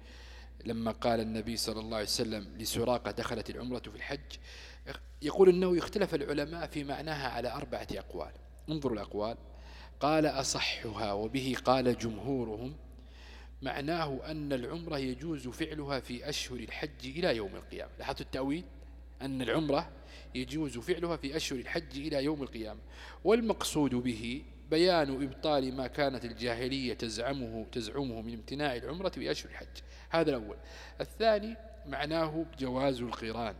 لما قال النبي صلى الله عليه وسلم لسراقة دخلت العمرة في الحج يقول أنه يختلف العلماء في معناها على أربعة أقوال. انظروا الأقوال. قال أصحها وبه قال جمهورهم معناه أن العمرة يجوز فعلها في أشهر الحج إلى يوم القيامة. لاحظوا التأويل؟ أن العمرة يجوز فعلها في أشهر الحج إلى يوم القيامة. والمقصود به بيان إبطال ما كانت الجاهلية تزعمه تزعمه من امتناع العمرة في أشهر الحج. هذا الأول. الثاني معناه جواز القران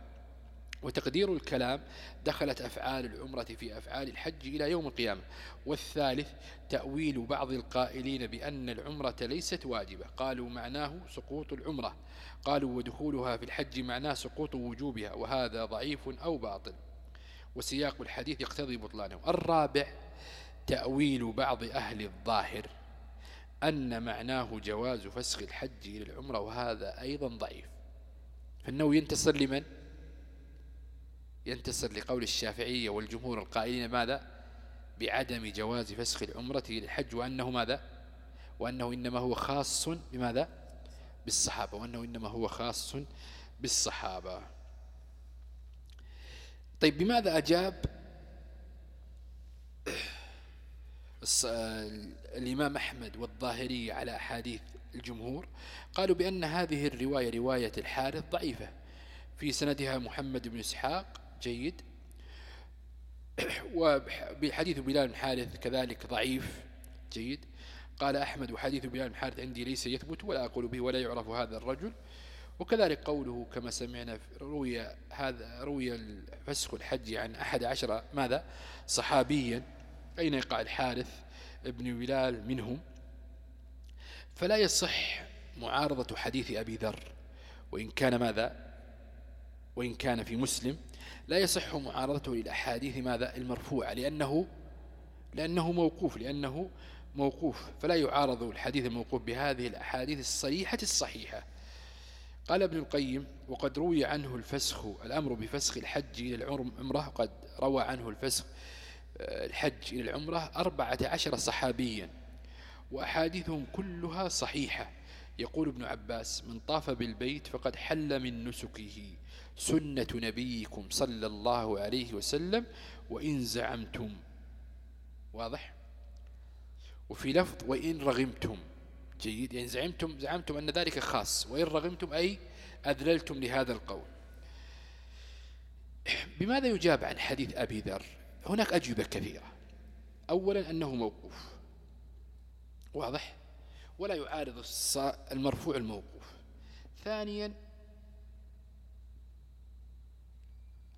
وتقدير الكلام دخلت أفعال العمرة في أفعال الحج إلى يوم القيامة. والثالث تأويل بعض القائلين بأن العمرة ليست واجبة. قالوا معناه سقوط العمرة. قالوا ودخولها في الحج معناه سقوط وجوبها وهذا ضعيف أو باطل. وسياق الحديث يقتضي بطلانه. الرابع تأويل بعض أهل الظاهر أن معناه جواز فسخ الحج إلى العمرة وهذا أيضا ضعيف فإنه ينتصر لمن؟ ينتصر لقول الشافعية والجمهور القائلين ماذا؟ بعدم جواز فسخ العمرة إلى الحج وأنه ماذا؟ وأنه إنما هو خاص بماذا؟ بالصحابة وأنه إنما هو خاص بالصحابة طيب بماذا أجاب الإمام أحمد والظاهري على أحاديث الجمهور قالوا بأن هذه الرواية رواية الحارث ضعيفة. في سندها محمد بن إسحاق جيد. وبحديث بلال بن حارث كذلك ضعيف جيد. قال أحمد وحديث بلال بن حارث عندي ليس يثبت ولا أقول به ولا يعرف هذا الرجل. وكذلك قوله كما سمعنا روي هذا روي فسخ الحج عن أحد عشر ماذا؟ صحابيا. أين يقع الحارث ابن بلال منهم؟ فلا يصح معارضة حديث أبي ذر وإن كان ماذا؟ وإن كان في مسلم لا يصح معارضته للأحاديث ماذا؟ المرفوعة لأنه لأنه موقوف لأنه موقوف فلا يعارض الحديث الموقوف بهذه الأحاديث الصريحة الصحيحة. قال ابن القيم وقد روي عنه الفسخ الأمر بفسخ الحج إلى العمرة قد روى عنه الفسخ الحج إلى العمرة أربعة عشر صحابيا وأحاديثهم كلها صحيحة. يقول ابن عباس من طاف بالبيت فقد حل من نسكه سنة نبيكم صلى الله عليه وسلم وإن زعمتم. واضح؟ وفي لفظ وإن رغمتم. جيد. يعني زعمتم زعمتم أن ذلك خاص. وإن رغمتم أي أذللتم لهذا القول. بماذا يجاب عن حديث أبي ذر؟ هناك أجوبة كثيرة. أولا أنه موقوف. واضح؟ ولا يعارض المرفوع الموقوف. ثانيا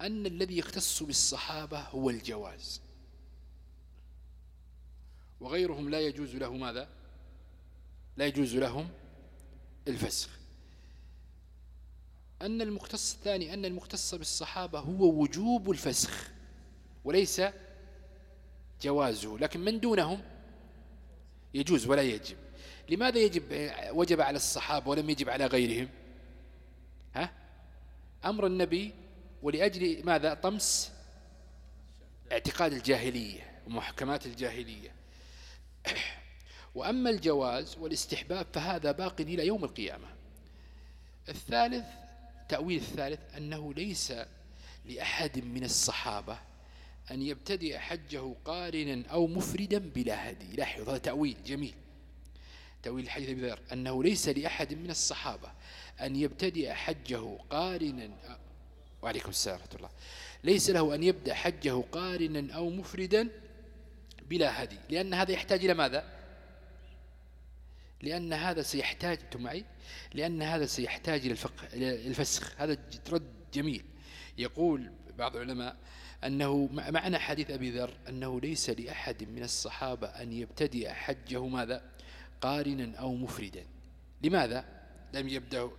أن الذي يختص بالصحابة هو الجواز. وغيرهم لا يجوز له ماذا؟ لا يجوز لهم الفسخ. أن المختص الثاني أن المختص بالصحابة هو وجوب الفسخ. وليس جوازه لكن من دونهم يجوز ولا يجب. لماذا يجب وجب على الصحابة ولم يجب على غيرهم؟ ها؟ أمر النبي ولأجل ماذا؟ طمس اعتقاد الجاهلية ومحكمات الجاهلية. وأما الجواز والاستحباب فهذا باق إلى يوم القيامة. الثالث تأويل الثالث أنه ليس لأحد من الصحابة أن يبتدئ حجه قارنا أو مفردا بلا هدي. لاحظ هذا تأويل جميل. تأويل الحديث بذر أنه ليس لأحد من الصحابة أن يبتدئ حجه قارنا وعليكم السلام ورحمة الله. ليس له أن يبدأ حجه قارنا أو مفردا بلا هدي. لأن هذا يحتاج إلى ماذا؟ لأن هذا سيحتاج أنتم معي؟ لأن هذا سيحتاج إلى الفقه الفسخ. هذا رد جميل. يقول بعض العلماء أنه معنى حديث أبي ذر أنه ليس لأحد من الصحابة أن يبتدئ حجه ماذا؟ قارنا أو مفردا. لماذا؟ لم يبدأ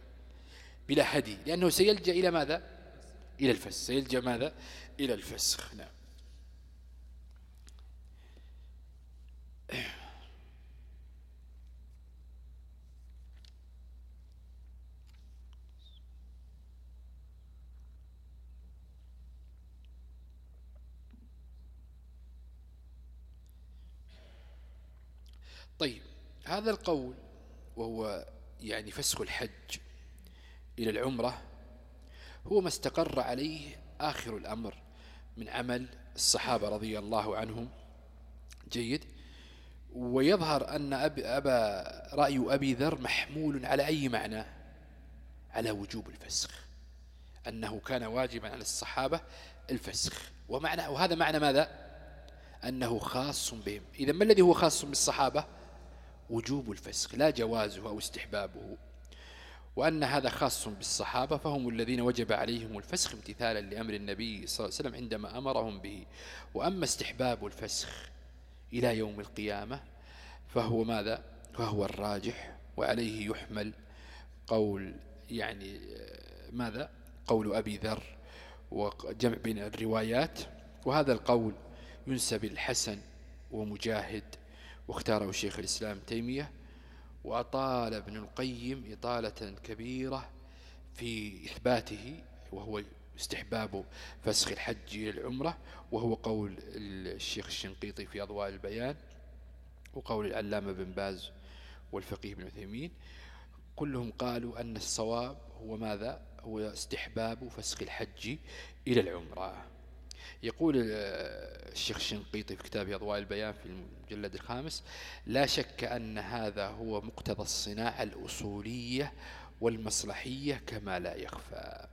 بلا هدي لأنه سيلجأ إلى ماذا؟ إلى الفسخ. سيلجأ ماذا؟ إلى الفسخ. نعم. طيب هذا القول وهو يعني فسخ الحج إلى العمرة هو ما استقر عليه آخر الأمر من عمل الصحابة رضي الله عنهم. جيد. ويظهر أن أبا رأي أبي ذر محمول على أي معنى؟ على وجوب الفسخ. أنه كان واجبا على الصحابة الفسخ. ومعنى وهذا معنى ماذا؟ أنه خاص بهم. إذا ما الذي هو خاص بالصحابة؟ وجوب الفسخ لا جوازه أو استحبابه وأن هذا خاص بالصحابة فهم الذين وجب عليهم الفسخ امتثالا لأمر النبي صلى الله عليه وسلم عندما أمرهم به. وأما استحباب الفسخ إلى يوم القيامة فهو ماذا؟ فهو الراجح وعليه يحمل قول يعني ماذا؟ قول أبي ذر وجمع بين الروايات. وهذا القول ينسب الحسن ومجاهد واختاره شيخ الإسلام تيمية وأطال ابن القيم إطالة كبيرة في إثباته وهو استحباب فسخ الحج إلى العمرة وهو قول الشيخ الشنقيطي في أضواء البيان وقول العلامة بن باز والفقيه بن عثيمين. كلهم قالوا أن الصواب هو ماذا؟ هو استحباب فسخ الحج إلى العمرة. يقول الشيخ الشنقيطي في كتابه أضواء البيان في المجلد الخامس لا شك أن هذا هو مقتضى الصناعة الأصولية والمصلحية كما لا يخفى.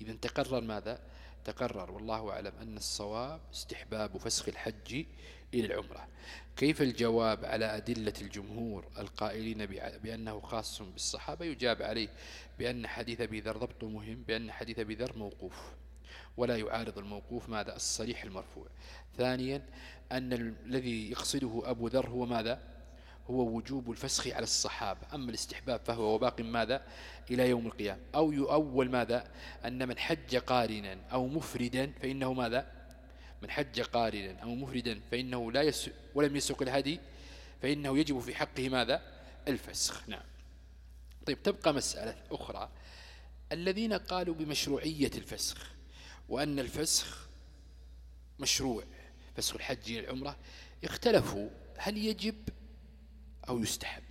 إذا تقرر ماذا؟ تقرر والله أعلم أن الصواب استحباب فسخ الحج إلى العمرة. كيف الجواب على أدلة الجمهور القائلين بأنه خاص بالصحابة؟ يجاب عليه بأن حديث أبي ذر ضبط مهم بأن حديث أبي ذر موقوف. ولا يعارض الموقوف ماذا؟ الصريح المرفوع. ثانيا أن الذي يقصده أبو ذر هو ماذا؟ هو وجوب الفسخ على الصحابة. أما الاستحباب فهو وباق ماذا؟ إلى يوم القيامة. أو يؤول ماذا؟ أن من حج قارنا أو مفردا فإنه ماذا؟ من حج قارنا أو مفردا فإنه لا يس ولم يسق الهدي فإنه يجب في حقه ماذا؟ الفسخ. نعم. طيب تبقى مسألة أخرى. الذين قالوا بمشروعية الفسخ وأن الفسخ مشروع. فسخ الحج العمرة. اختلفوا هل يجب أو يستحب.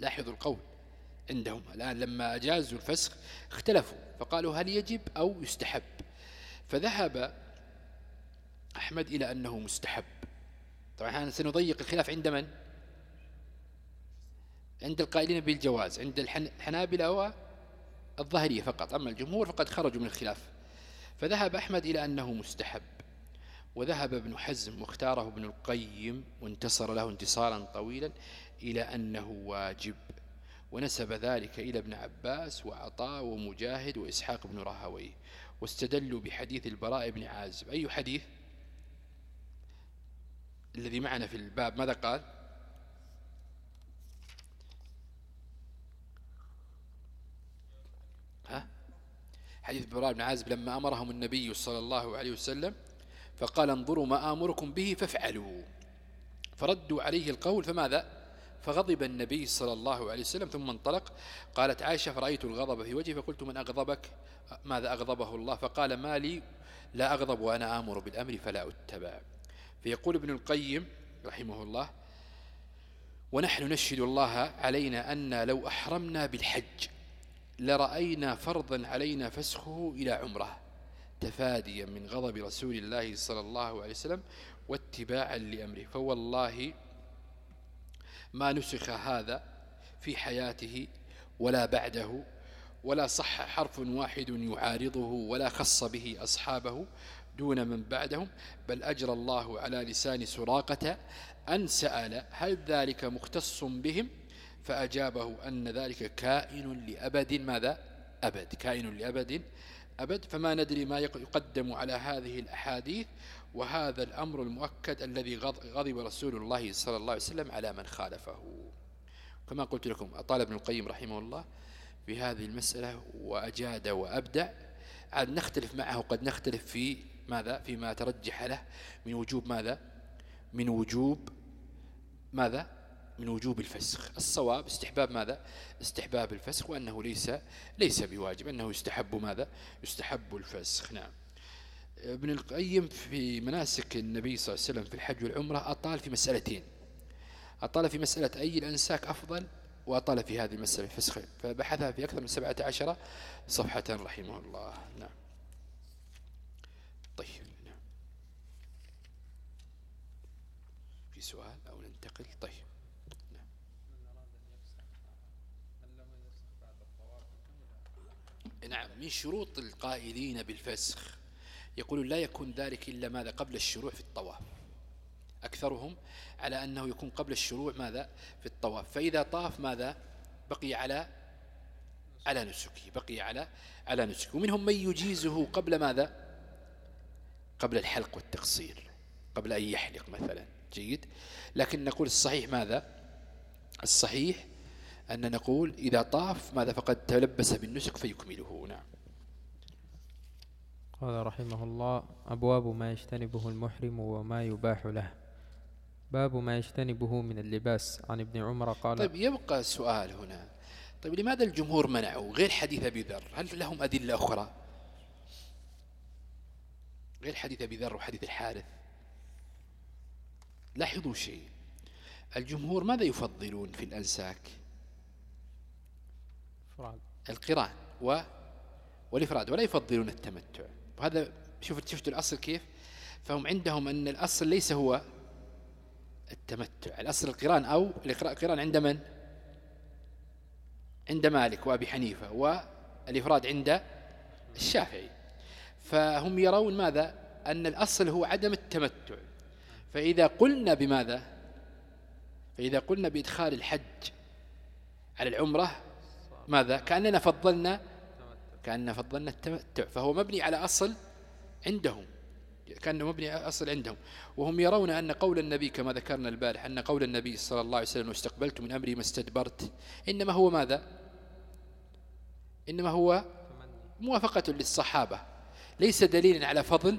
لاحظوا القول عندهم. الآن لما أجازوا الفسخ اختلفوا فقالوا هل يجب أو يستحب. فذهب أحمد إلى أنه مستحب. طبعا سنضيق الخلاف عند من؟ عند القائلين بالجواز. عند الحنابلة والظاهرية فقط. أما الجمهور فقد خرجوا من الخلاف. فذهب أحمد إلى أنه مستحب. وذهب ابن حزم واختاره ابن القيم وانتصر له انتصارا طويلا إلى أنه واجب. ونسب ذلك إلى ابن عباس وعطاء ومجاهد وإسحاق بن راهويه واستدلوا بحديث البراء بن عازب. أي حديث؟ الذي معنا في الباب. ماذا قال؟ حديث البراء بن عازب لما أمرهم النبي صلى الله عليه وسلم فقال انظروا ما آمركم به فافعلوا. فردوا عليه القول فماذا؟ فغضب النبي صلى الله عليه وسلم ثم انطلق. قالت عائشة فرأيت الغضب في وجهي؟ فقلت من أغضبك؟ ماذا أغضبه الله؟ فقال ما لي لا أغضب وأنا آمر بالأمر فلا أتبع. فيقول ابن القيم رحمه الله ونحن نشهد الله علينا أن لو أحرمنا بالحج لرأينا فرضا علينا فسخه إلى عمره تفاديا من غضب رسول الله صلى الله عليه وسلم واتباعا لأمره. فوالله ما نسخ هذا في حياته ولا بعده ولا صح حرف واحد يعارضه ولا خص به أصحابه دون من بعدهم بل أجرى الله على لسان سراقة أن سأل هل ذلك مختص بهم فأجابه أن ذلك كائن لأبد. ماذا؟ أبد. كائن لأبد. أبد. فما ندري ما يقدم على هذه الأحاديث وهذا الأمر المؤكد الذي غضب رسول الله صلى الله عليه وسلم على من خالفه. كما قلت لكم أطال ابن القيم رحمه الله في هذه المسألة وأجاد وأبدع. عاد نختلف معه. قد نختلف في ماذا؟ فيما ترجح له. من وجوب ماذا؟ من وجوب ماذا؟ من وجوب الفسخ. الصواب استحباب ماذا؟ استحباب الفسخ وأنه ليس ليس بواجب أنه يستحب ماذا؟ يستحب الفسخ. نعم. ابن القيم في مناسك النبي صلى الله عليه وسلم في الحج والعمرة أطال في مسألتين. أطال في مسألة أي الأنساك أفضل وأطال في هذه المسألة الفسخ. فبحثها في أكثر من سبعة عشر صفحة رحمه الله. نعم. طيب نعم. في سؤال أو ننتقل؟ طيب نعم, نعم من شروط القائلين بالفسخ. يقول لا يكون ذلك إلا ماذا؟ قبل الشروع في الطواف. أكثرهم على أنه يكون قبل الشروع ماذا؟ في الطواف. فإذا طاف ماذا؟ بقي على على نسكه بقي على على نسكه. ومنهم من يجيزه قبل ماذا؟ قبل الحلق والتقصير قبل أن يحلق مثلا. جيد؟ لكن نقول الصحيح ماذا؟ الصحيح أن نقول إذا طاف ماذا فقد تلبس بالنسك فيكمله. نعم. قال رحمه الله أبواب ما يجتنبه المحرم وما يباح له. باب ما يجتنبه من اللباس. عن ابن عمر قال طيب يبقى سؤال هنا. طيب لماذا الجمهور منعوا غير حديث أبي ذر؟ هل لهم أدلة أخرى؟ غير حديث أبي ذر وحديث الحارث؟ لاحظوا شيء. الجمهور ماذا يفضلون في الأنساك. القران و والإفراد ولا يفضلون التمتع. وهذا شوفت شفتوا الأصل كيف؟ فهم عندهم أن الأصل ليس هو التمتع. الأصل القران أو القران عند من؟ عند مالك وأبي حنيفة والإفراد عند الشافعي. فهم يرون ماذا؟ أن الأصل هو عدم التمتع. فإذا قلنا بماذا؟ فإذا قلنا بإدخال الحج على العمرة ماذا؟ كأننا فضلنا كأننا فضلنا التمتع فهو مبني على أصل عندهم كأنه مبني أصل عندهم. وهم يرون أن قول النبي كما ذكرنا البارح أن قول النبي صلى الله عليه وسلم واستقبلت من أمري ما استدبرت إنما هو ماذا؟ إنما هو موافقة للصحابة. ليس دليلا على فضل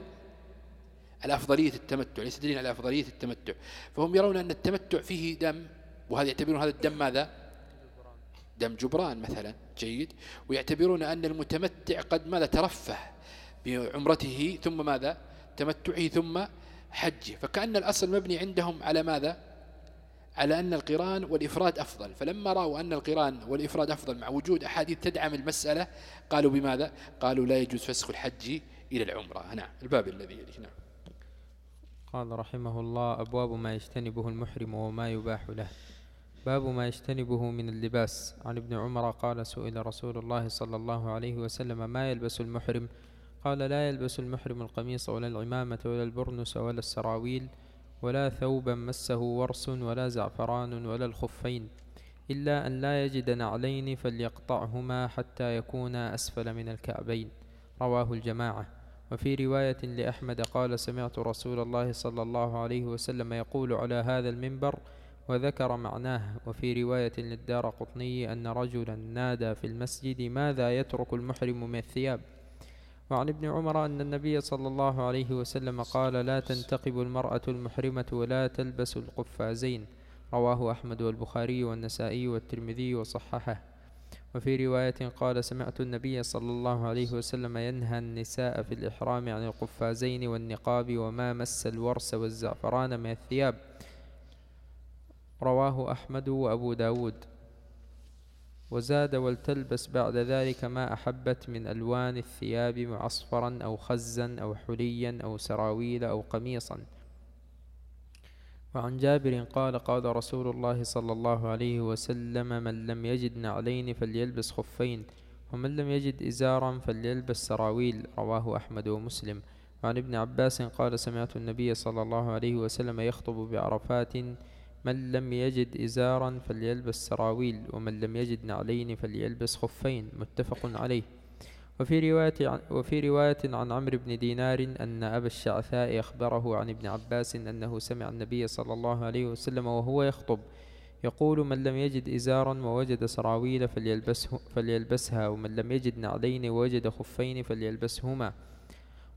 على أفضلية التمتع ليس دليلا على أفضلية التمتع. فهم يرون أن التمتع فيه دم وهذا يعتبرون هذا الدم ماذا؟ دم جبران مثلا جيد. ويعتبرون أن المتمتع قد ماذا ترفه بعمرته ثم ماذا؟ تمتعه ثم حجه. فكأن الأصل مبني عندهم على ماذا؟ على أن القران والإفراد أفضل. فلما رأوا أن القران والإفراد أفضل مع وجود أحاديث تدعم المسألة قالوا بماذا؟ قالوا لا يجوز فسخ الحج إلى العمرة. نعم الباب الذي يليه. نعم. قال رحمه الله أبواب ما يجتنبه المحرم وما يباح له. باب ما يجتنبه من اللباس. عن ابن عمر قال سئل رسول الله صلى الله عليه وسلم ما يلبس المحرم؟ قال لا يلبس المحرم القميص ولا العمامة ولا البرنس ولا السراويل ولا ثوبا مسه ورس ولا زعفران ولا الخفين إلا أن لا يجد نعلين فليقطعهما حتى يكونا أسفل من الكعبين. رواه الجماعة. وفي رواية لأحمد قال سمعت رسول الله صلى الله عليه وسلم يقول على هذا المنبر وذكر معناه وفي رواية للدار قطني أن رجلا نادى في المسجد ماذا يترك المحرم من الثياب؟ وعن ابن عمر أن النبي صلى الله عليه وسلم قال لا تنتقب المرأة المحرمة ولا تلبس القفازين. رواه أحمد والبخاري والنسائي والترمذي وصححه. وفي رواية قال سمعت النبي صلى الله عليه وسلم ينهى النساء في الإحرام عن القفازين والنقاب وما مس الورس والزعفران من الثياب. رواه أحمد وأبو داود. وزاد ولتلبس بعد ذلك ما أحبت من ألوان الثياب معصفرا أو خزا أو حليا أو سراويل أو قميصا. وعن جابر قال قال رسول الله صلى الله عليه وسلم من لم يجد نعلين فليلبس خفين ومن لم يجد إزارا فليلبس سراويل. رواه أحمد ومسلم. وعن ابن عباس قال سمعت النبي صلى الله عليه وسلم يخطب بعرفات من لم يجد إزارا فليلبس سراويل ومن لم يجد نعلين فليلبس خفين متفق عليه. وفي رواية, وفي رواية عن عمرو بن دينار أن أبا الشعثاء أخبره عن ابن عباس أنه سمع النبي صلى الله عليه وسلم وهو يخطب يقول من لم يجد إزارا ووجد سراويل فليلبسه فليلبسها ومن لم يجد نعلين ووجد خفين فليلبسهما.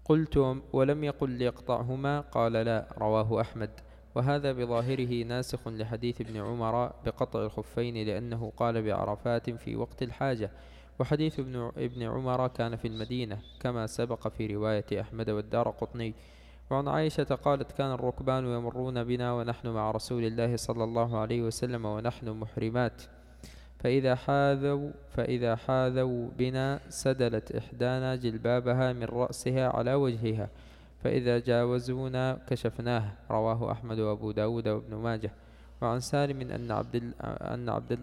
قلت ولم يقل ليقطعهما؟ قال لا رواه أحمد. وهذا بظاهره ناسخ لحديث ابن عمر بقطع الخفين لأنه قال بعرفات في وقت الحاجة. وحديث ابن, عمر كان في المدينة كما سبق في رواية أحمد والدار قطني. وعن عائشة قالت كان الركبان يمرون بنا ونحن مع رسول الله صلى الله عليه وسلم ونحن محرمات. فإذا حاذوا فإذا حاذوا بنا سدلت إحدانا جلبابها من رأسها على وجهها. فإذا جاوزونا كشفناه رواه أحمد وأبو داود وابن ماجه. وعن سالم أن عبد أن عبد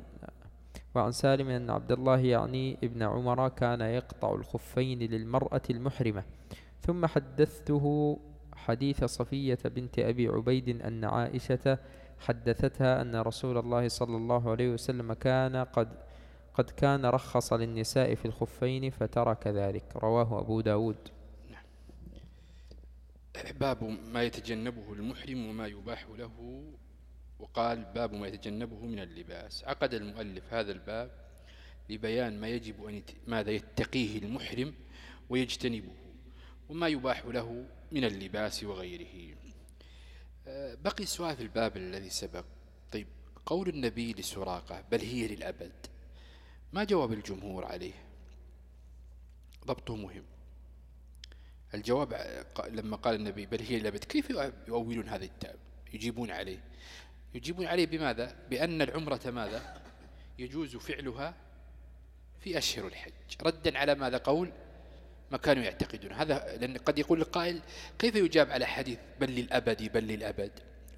وعن سالم أن عبد الله يعني ابن عمر كان يقطع الخفين للمرأة المحرمة. ثم حدثته حديث صفية بنت أبي عبيد أن عائشة حدثتها أن رسول الله صلى الله عليه وسلم كان قد قد كان رخص للنساء في الخفين فترك ذلك. رواه أبو داود. باب ما يتجنبه المحرم وما يباح له وقال باب ما يتجنبه من اللباس. عقد المؤلف هذا الباب لبيان ما يجب أن ماذا يتقيه المحرم ويجتنبه وما يباح له من اللباس وغيره. آه، بقي السؤال في الباب الذي سبق. طيب قول النبي لسراقة بل هي للأبد ما جواب الجمهور عليه؟ ضبطه مهم. الجواب لما قال النبي بل هي للأبد كيف يؤولون هذا التعب؟ يجيبون عليه. يجيبون عليه بماذا؟ بأن العمرة ماذا؟ يجوز فعلها في أشهر الحج. ردا على ماذا؟ قول ما كانوا يعتقدون. هذا لأن قد يقول القائل كيف يجاب على حديث بل للأبد بل للأبد؟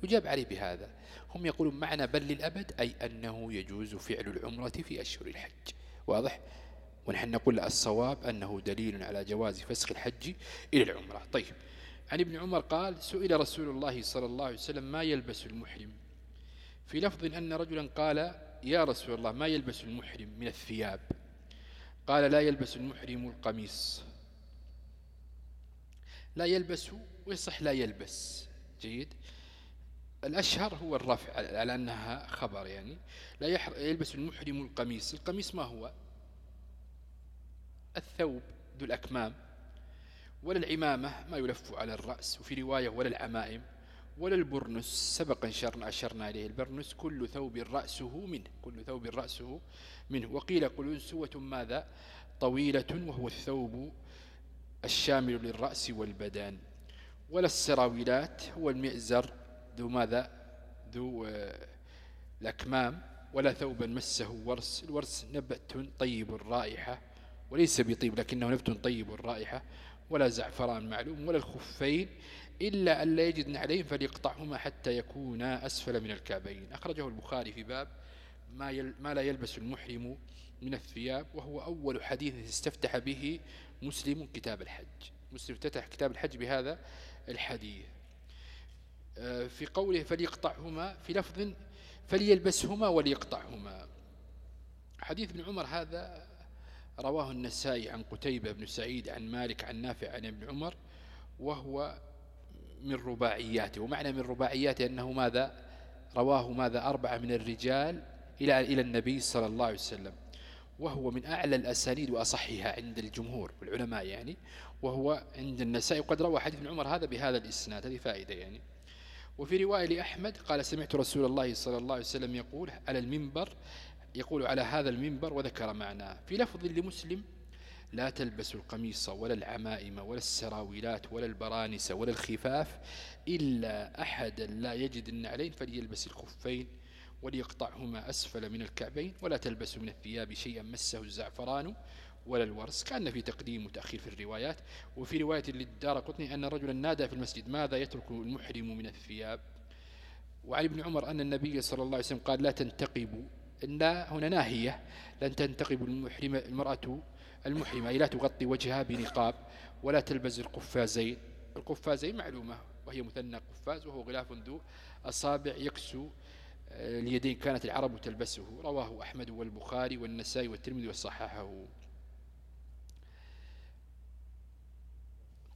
يجاب عليه بهذا. هم يقولون معنى بل للأبد أي أنه يجوز فعل العمرة في أشهر الحج. واضح؟ ونحن نقول الصواب أنه دليل على جواز فسخ الحج إلى العمرة. طيب عن ابن عمر قال سئل رسول الله صلى الله عليه وسلم ما يلبس المحرم؟ في لفظ أن رجلا قال يا رسول الله ما يلبس المحرم من الثياب؟ قال لا يلبس المحرم القميص. لا يلبس ويصح لا يلبس. جيد. الأشهر هو الرفع على أنها خبر يعني. لا يلبس المحرم القميص. القميص ما هو؟ الثوب ذو الأكمام ولا العمامة ما يلف على الرأس وفي رواية ولا العمائم ولا البرنس سبق أشرنا, أشرنا عليه البرنس كل ثوب رأسه منه كل ثوب رأسه منه. وقيل قل سوة ماذا؟ طويلة وهو الثوب الشامل للرأس والبدن ولا السراويلات هو المئزر ذو ماذا؟ ذو آه، الأكمام. ولا ثوبا مسه ورس الورس نبت طيب الرائحة. وليس بطيب لكنه نبت طيب الرائحة ولا زعفران معلوم ولا الخفين إلا أن لا يجد نعلين فليقطعهما حتى يكونا أسفل من الكعبين. أخرجه البخاري في باب ما, يل ما لا يلبس المحرم من الثياب وهو أول حديث استفتح به مسلم كتاب الحج. مسلم افتتح كتاب الحج بهذا الحديث. آه، في قوله فليقطعهما في لفظ فليلبسهما وليقطعهما. حديث ابن عمر هذا رواه النسائي عن قتيبة بن سعيد عن مالك عن نافع عن ابن عمر وهو من رباعياته. ومعنى من رباعياته أنه ماذا؟ رواه ماذا؟ أربعة من الرجال إلى إلى النبي صلى الله عليه وسلم. وهو من أعلى الأسانيد وأصحها عند الجمهور والعلماء يعني. وهو عند النسائي. وقد روى حديث ابن عمر هذا بهذا الإسناد هذه فائدة يعني. وفي رواية لأحمد قال سمعت رسول الله صلى الله عليه وسلم يقول على المنبر يقول على هذا المنبر وذكر معناه في لفظ لمسلم لا تلبس القميص ولا العمائم ولا السراويلات ولا البرانس ولا الخفاف إلا أحدا لا يجد النعلين فليلبس الخفين وليقطعهما أسفل من الكعبين ولا تلبس من الثياب شيئا مسه الزعفران ولا الورس. كأن في تقديم وتأخير في الروايات. وفي رواية للدار قطني أن رجلا نادى في المسجد ماذا يترك المحرم من الثياب؟ وعن ابن عمر أن النبي صلى الله عليه وسلم قال لا تنتقبوا إن هنا ناهية. لن تنتقب المحرم المرأة المحرمة. لا تغطي وجهها بنقاب ولا تلبس القفازين القفازين معلومة وهي مثنى قفاز وهو غلاف ذو أصابع يكسو آه، اليدين كانت العرب تلبسه. رواه أحمد والبخاري والنسائي والترمذي وصححه.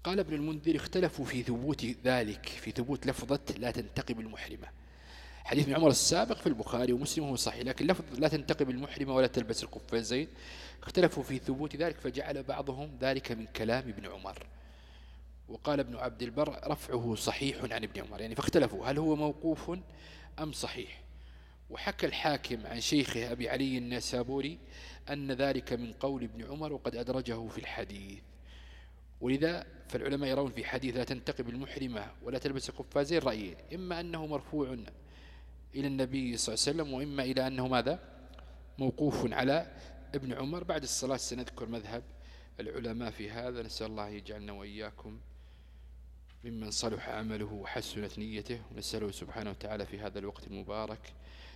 قال ابن المنذر اختلفوا في ثبوت ذلك في ثبوت لفظة لا تنتقب المحرمة. حديث ابن عمر السابق في البخاري ومسلم هو صحيح. لكن لفظ لا تنتقب المحرمة ولا تلبس القفازين اختلفوا في ثبوت ذلك فجعل بعضهم ذلك من كلام ابن عمر. وقال ابن عبد البر رفعه صحيح عن ابن عمر. يعني فاختلفوا هل هو موقوف أم صحيح؟ وحكى الحاكم عن شيخه أبي علي النسابوري أن ذلك من قول ابن عمر وقد أدرجه في الحديث. ولذا فالعلماء يرون في حديث لا تنتقب المحرمة ولا تلبس القفازين رأيين إما أنه مرفوع إلى النبي صلى الله عليه وسلم وإما إلى أنه ماذا؟ موقوف على ابن عمر. بعد الصلاة سنذكر مذهب العلماء في هذا. نسأل الله يجعلنا وإياكم ممن صلح عمله وحسنت نيته. ونسأله سبحانه وتعالى في هذا الوقت المبارك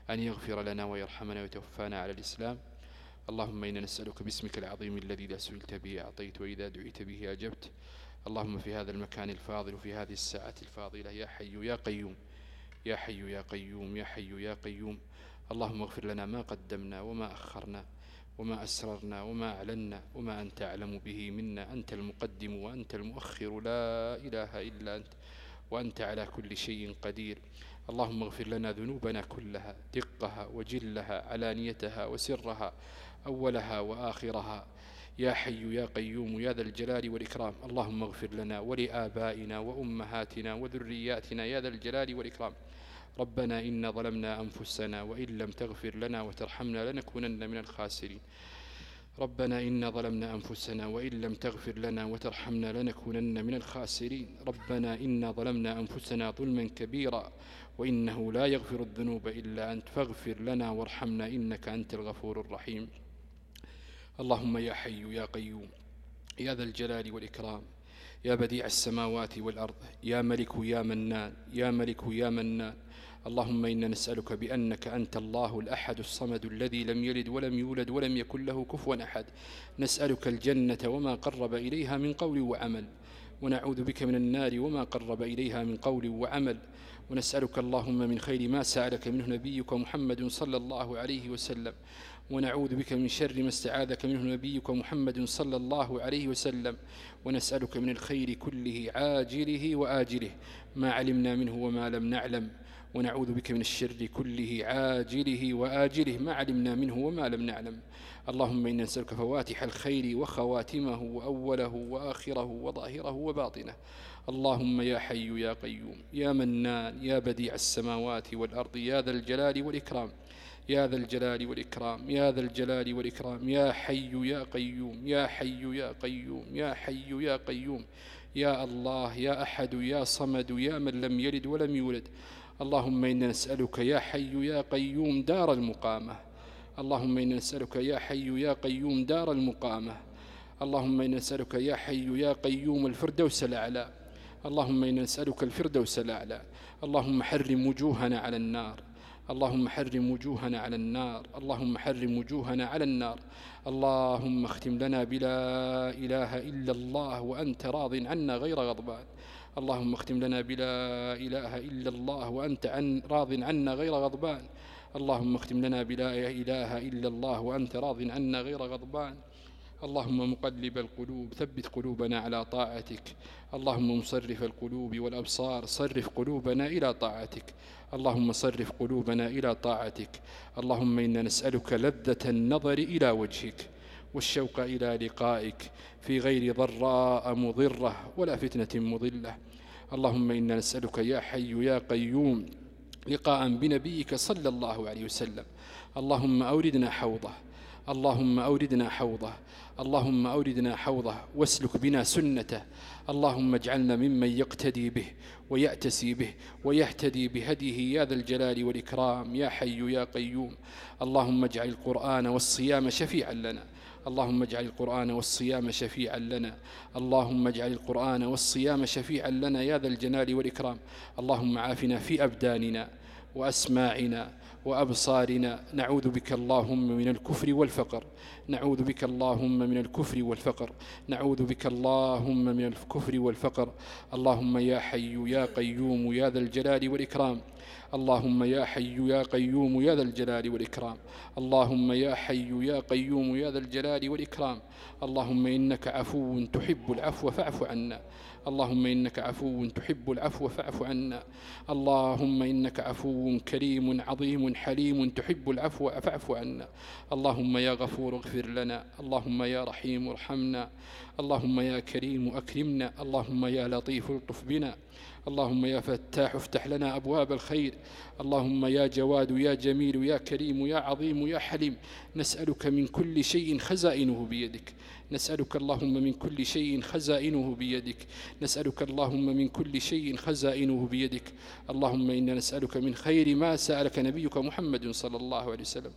أن يغفر لنا ويرحمنا ويتوفانا على الإسلام. اللهم إنا نسألك باسمك العظيم الذي لا سئلت به أعطيت وإذا دعيت به أجبت. اللهم في هذا المكان الفاضل وفي هذه الساعة الفاضلة يا حي يا قيوم. يا حي يا قيوم يا حي يا قيوم. اللهم اغفر لنا ما قدمنا وما أخرنا وما أسررنا وما أعلنا وما أنت أعلم به منا. أنت المقدم وأنت المؤخر. لا إله إلا أنت وأنت على كل شيء قدير. اللهم اغفر لنا ذنوبنا كلها دقها وجلها علانيتها وسرها أولها وآخرها. يا حي يا قيوم يا ذا الجلال والإكرام. اللهم اغفر لنا ولآبائنا وأمهاتنا وذرياتنا. يا ذا الجلال والإكرام. ربنا إنا ظلمنا أنفسنا وإن لم تغفر لنا وترحمنا لنكونن من الخاسرين. ربنا إنا ظلمنا أنفسنا وإن لم تغفر لنا وترحمنا لنكونن من الخاسرين. ربنا إنا ظلمنا أنفسنا ظلما كبيرا وإنه لا يغفر الذنوب إلا أنت. فاغفر لنا وارحمنا إنك أنت الغفور الرحيم. اللهم يا حي يا قيوم يا ذا الجلال والإكرام. يا بديع السماوات والأرض يا ملك يا منان يا ملك يا منان. اللهم إنا نسألك بأنك أنت الله الأحد الصمد الذي لم يلد ولم يولد ولم يكن له كفوا أحد. نسألك الجنة وما قرب إليها من قول وعمل. ونعوذ بك من النار وما قرب إليها من قول وعمل. ونسألك اللهم من خير ما سألك منه نبيك محمد صلى الله عليه وسلم. ونعوذ بك من شر ما استعاذك منه نبيك محمد صلى الله عليه وسلم ونسألك من الخير كله عاجله وآجله ما علمنا منه وما لم نعلم ونعوذ بك من الشر كله عاجله وآجله ما علمنا منه وما لم نعلم. اللهم إنا نسألك فواتح الخير وخواتمه وأوله وآخره وظاهره وباطنه. اللهم يا حي يا قيوم يا منان يا بديع السماوات والأرض يا ذا الجلال والإكرام يا ذا الجلال والإكرام يا ذا الجلال والإكرام يا حي يا قيوم يا حي يا قيوم يا حي يا قيوم يا الله يا أحد يا صمد يا من لم يلد ولم يولد. اللهم إنا نسألك يا حي يا قيوم دار المقامة. اللهم إنا نسألك يا حي يا قيوم دار المقامة. اللهم إنا نسألك يا حي يا قيوم الفردوس الأعلى. اللهم إنا نسألك الفردوس الأعلى. اللهم حرم وجوهنا على النار. اللهم حرم وجوهنا على النار اللهم حرم وجوهنا على النار. اللهم اختم لنا بلا إله إلا الله وأنت راض عنا غير غضبان. اللهم اختم لنا بلا إله إلا الله وأنت عن راض عنا غير غضبان. اللهم اختم لنا بلا إله إلا الله وأنت راض عنا غير غضبان. اللهم مقلب القلوب ثبت قلوبنا على طاعتك. اللهم مصرف القلوب والأبصار صرف قلوبنا إلى طاعتك. اللهم صرف قلوبنا إلى طاعتك. اللهم إنا نسألك لذة النظر إلى وجهك والشوق إلى لقائك. في غير ضراء مضرة ولا فتنة مضلة. اللهم إنا نسألك يا حي يا قيوم لقاء بنبيك صلى الله عليه وسلم. اللهم أوردنا حوضه. اللهم أوردنا حوضه اللهم أوردنا حوضه واسلك بنا سنته اللهم اجعلنا ممن يقتدي به ويأتسي به ويهتدي بهديه يا ذا الجلال والإكرام يا حي يا قيوم. اللهم اجعل القرآن والصيام شفيعا لنا. اللهم اجعل القرآن والصيام شفيعا لنا. اللهم اجعل القرآن والصيام شفيعا لنا يا ذا الجلال والإكرام. اللهم عافنا في أبداننا وأسماعنا وأبصارنا نعوذ بك اللهم من الكفر والفقر. نعوذ بك اللهم من الكفر والفقر. نعوذ بك اللهم من الكفر والفقر. اللهم يا حي يا قيوم يا ذا الجلال والإكرام. اللهم يا حي يا قيوم يا ذا الجلال والإكرام. اللهم يا حي يا قيوم يا ذا الجلال والإكرام. اللهم إنك عفو تحب العفو فاعف عنا. اللهم إنك عفو تحب العفو فاعف عنا. اللهم إنك عفو كريم عظيم حليم تحب العفو فاعف عنا. اللهم يا غفور اغفر لنا. اللهم يا رحيم ارحمنا. اللهم يا كريم أكرمنا. اللهم يا لطيف الطف بنا. اللهم يا فتاح افتح لنا أبواب الخير. اللهم يا جواد يا جميل يا كريم يا عظيم يا حليم. نسألك من كل شيء خزائنه بيدك. نسألك اللهم من كل شيء خزائنه بيدك. نسألك اللهم من كل شيء خزائنه بيدك. اللهم إنا نسألك من خير ما سألك نبيك محمد صلى الله عليه وسلم.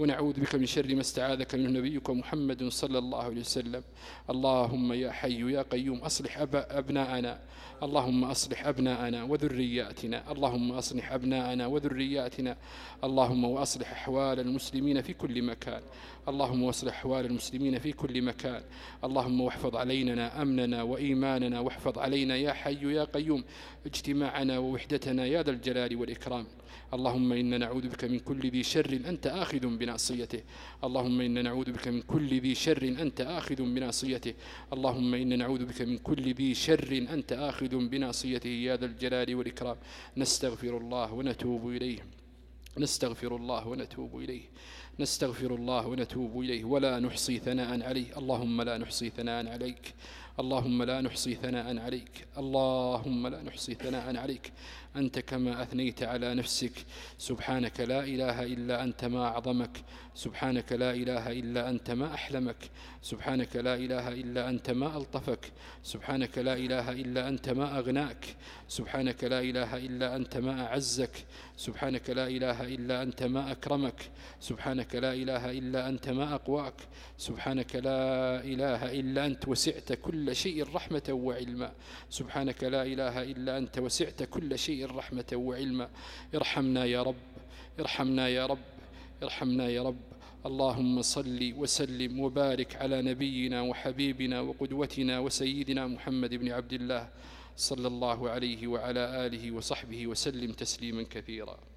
ونعوذ بك من شر ما استعاذك منه نبيك محمد صلى الله عليه وسلم. اللهم يا حي يا قيوم أصلح أبناءنا. اللهم أصلح أبناءنا وذرياتنا. اللهم أصلح أبناءنا وذرياتنا. اللهم وأصلح أحوال المسلمين في كل مكان. اللهم وأصلح أحوال المسلمين في كل مكان. اللهم واحفظ علينا أمننا وإيماننا. واحفظ علينا يا حي يا قيوم اجتماعنا ووحدتنا يا ذا الجلال والإكرام. اللهم إنا نعوذ بك من كل ذي شر أنت آخذ بناصيته. اللهم إنا نعوذ بك من كل ذي شر أنت آخذ بناصيته. اللهم إنا نعوذ بك من كل ذي شر أنت آخذ بناصيته يا ذا الجلال والإكرام. نستغفر الله ونتوب إليه. نستغفر الله ونتوب إليه. نستغفر الله ونتوب إليه. ولا نحصي ثناء عليه. اللهم لا نحصي ثناء عليك. اللهم لا نحصي ثناء عليك. اللهم لا نحصي ثناء عليك. أنت كما أثنيت على نفسك. سبحانك لا إله إلا أنت ما أعظمك. سبحانك لا إله إلا أنت ما أحلمك. سبحانك لا إله إلا أنت ما ألطفك. سبحانك لا إله إلا أنت ما أغناك. سبحانك لا إله إلا أنت ما أعزك. سبحانك لا إله إلا أنت ما أكرمك. سبحانك لا إله إلا أنت ما أقواك. سبحانك لا إله إلا أنت وسعت كل شيء رحمة وعلما. سبحانك لا إله إلا أنت وسعت كل شيء رحمة وعلما. ارحمنا يا رب ارحمنا يا رب. ارحمنا يا رب. اللهم صل وسلم وبارك على نبينا وحبيبنا وقدوتنا وسيدنا محمد بن عبد الله صلى الله عليه وعلى آله وصحبه وسلم تسليما كثيرا.